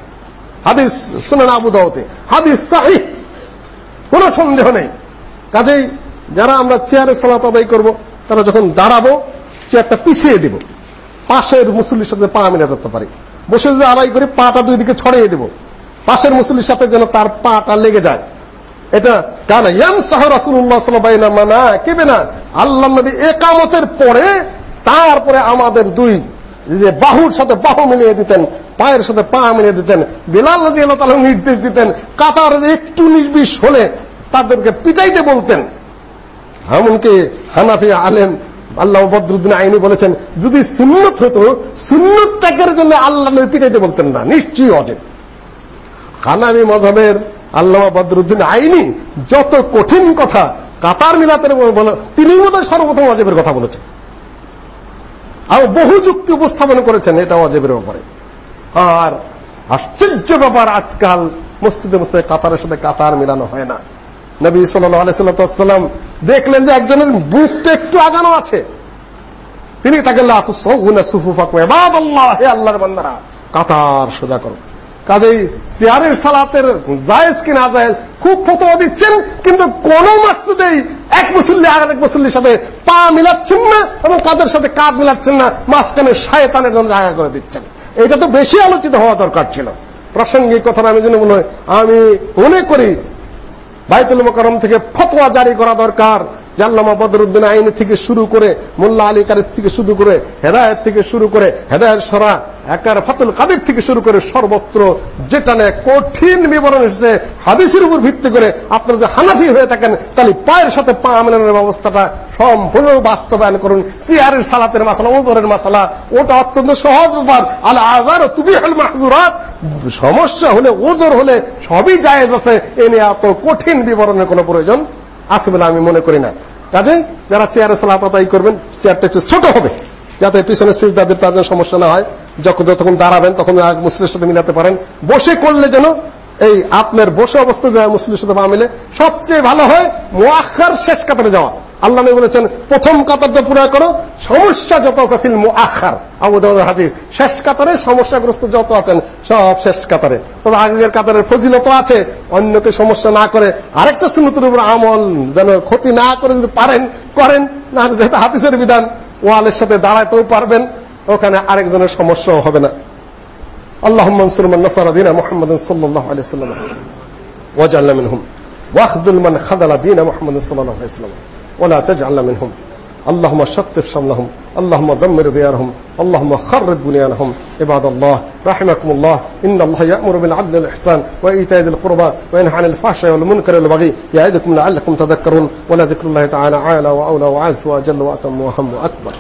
হাদিস শুনেন আবু দাওতে হাদিস সাহি কোন সন্দেহ নেই। কাজেই যারা আমরা চেয়ারে সালাত আদায় করব, তারা যখন দাঁড়াবো, চেয়ারটা পিছিয়ে দিব। পাশের মুসল্লির সাথে পা মিলে ধরতে পারি। বসে যদি আদায় করি পাটা দুই দিকে ছড়িয়ে দেব। পাশের মুসল্লির সাথে যেন তার পাটা লেগে যায়। এটা কেন ইয়াম সাহ রাসুল্লাহ সাল্লাহ মানা কেবে না আল্লাহ নবী একামতের পরে, তারপরে আমাদের দুই যে বাহুর সাথে বাহু মিলিয়ে দিতেন, পায়ের সাথে পা মিলিয়ে দিতেন, বিলাল রাজি আল্লাহ তালা নির্দেশ দিতেন, কাতারের একটু নির্বিষ হলে তাদেরকে পিটাইতে বলতেন। এমনকি হানাফি আলেম আল্লাহ বদরুদ্দিন আইনি বলেছেন, যদি সুন্নত হতো, সুন্নত ত্যাগের জন্য আল্লাহ পিটাইতে বলতেন না, নিশ্চয়ই অজেব। হানাবি মজাবের আল্লাহ বদরুদ্দিন আইনি যত কঠিন কথা কাতার মিলাতের তিনি বোধ সর্বপ্রথম অজেবের কথা বলেছেন। আর বহু যুক্তি উপস্থাপন করেছেন, এটা অজেবের ব্যাপারে। আর আশ্চর্য ব্যাপার, আজকাল মসজিদে মসজিদে কাতারের সাথে কাতার মিলানো হয় না। নবী সাল্লাম দেখলেন যে একজনের বুকটা একটু আগানো আছে। তিনি তাকে বান্দারা, কাতার সোজা করো। কাজেই চেয়ারের সালাতের জায়েজ কি না জায়েজ খুব ফতোয়া দিচ্ছেন, কিন্তু কোন মসজিদেই এক মুসল্লি আর এক মুসল্লির সাথে পা মিলাচ্ছেন না এবং কাদের সাথে কাঁধ মিলাচ্ছেন না, মাঝখানে শায়তানের জন্য জায়গা করে দিচ্ছেন। এটা তো বেশি আলোচিত হওয়া দরকার ছিল। প্রাসঙ্গিক কথাটা আমি জন্য মনে আমি মনে করি বাইতুল মোকারম থেকে ফতোয়া জারি করা দরকার। জাল্লামা বদরুদ্দিন আইনি থেকে শুরু করে মোল্লা আলী কারের থেকে শুরু করে হেদায়ত থেকে শুরু করে হেদায়ত সরা, একার ফাতুল কাদের থেকে শুরু করে সর্বত্র যেটা নেয় কঠিন বিবরণ এসেছে, হাদিসের উপর ভিত্তি করে আপনারা যে হানাফি হয়ে থাকেন, তাহলে পায়ের সাথে পা মেলানোর ব্যবস্থাটা সম্পূর্ণ বাস্তবায়ন করুন। সিয়ারের সালাতের মাসালা, ওজরের মাসালা, ওটা অত্যন্ত সহজ ব্যাপার। আল আজার তুমি হল মাহজুরাত সমস্যা হলে, ওজোর হলে সবই জায়েজ আছে। এ নিয়ে এত কঠিন বিবরণের কোনো প্রয়োজন আছে বলে আমি মনে করি না। কাজে যারা চেয়ারে সালাত আদায় করবেন, চেয়ারটা একটু ছোট হবে, যাতে পিছনে সিজদাদের তার সমস্যা না হয়। যখন যতক্ষণ দাঁড়াবেন, তখন মুসলিমের সাথে মিলাতে পারেন। বসে করলে যেন এই আপনার বসে অবস্থা যায় মুসলিমের সাথে মিলে সবচেয়ে ভালো হয় মোয়াক্ষার শেষ কাতারে যাওয়া। আল্লাহ নবী বলেছেন, প্রথম কাতারটা পুরা করো, সমস্যা যত আছে ফিল মুআখার আবু দাউদ হাজির, শেষ কাতারে সমস্যাগ্রস্ত যত আছেন, সব শেষ কাতারে। তবে আগের কাতারের ফজিলত আছে, অন্যকে সমস্যা না করে আরেকটা সুন্নতের উপর আমল যেন ক্ষতি না করে যদি পারেন, করেন, না যেহেতু হাদিসের বিধান, ওয়ালের সাথে দাঁড়াইতেও পারবেন, ওখানে আরেকজনের সমস্যাও হবে না। اللهم انصر من نصر دين محمد صلى الله عليه وسلم. واجعلنا منهم. واخذل من خذل دين محمد صلى الله عليه وسلم. ولا تجعلنا منهم. اللهم شطف شملهم. اللهم دمر ديارهم. اللهم خرب بنيانهم. عباد الله رحمكم الله. إن الله يأمر بالعدل والإحسان وإيتاء ذي القربى وينهى عن الفحشاء والمنكر والبغي يعظكم لعلكم تذكرون. ولذكر الله تعالى عالى وأولى وعز وأجل وأتم وهم وأكبر.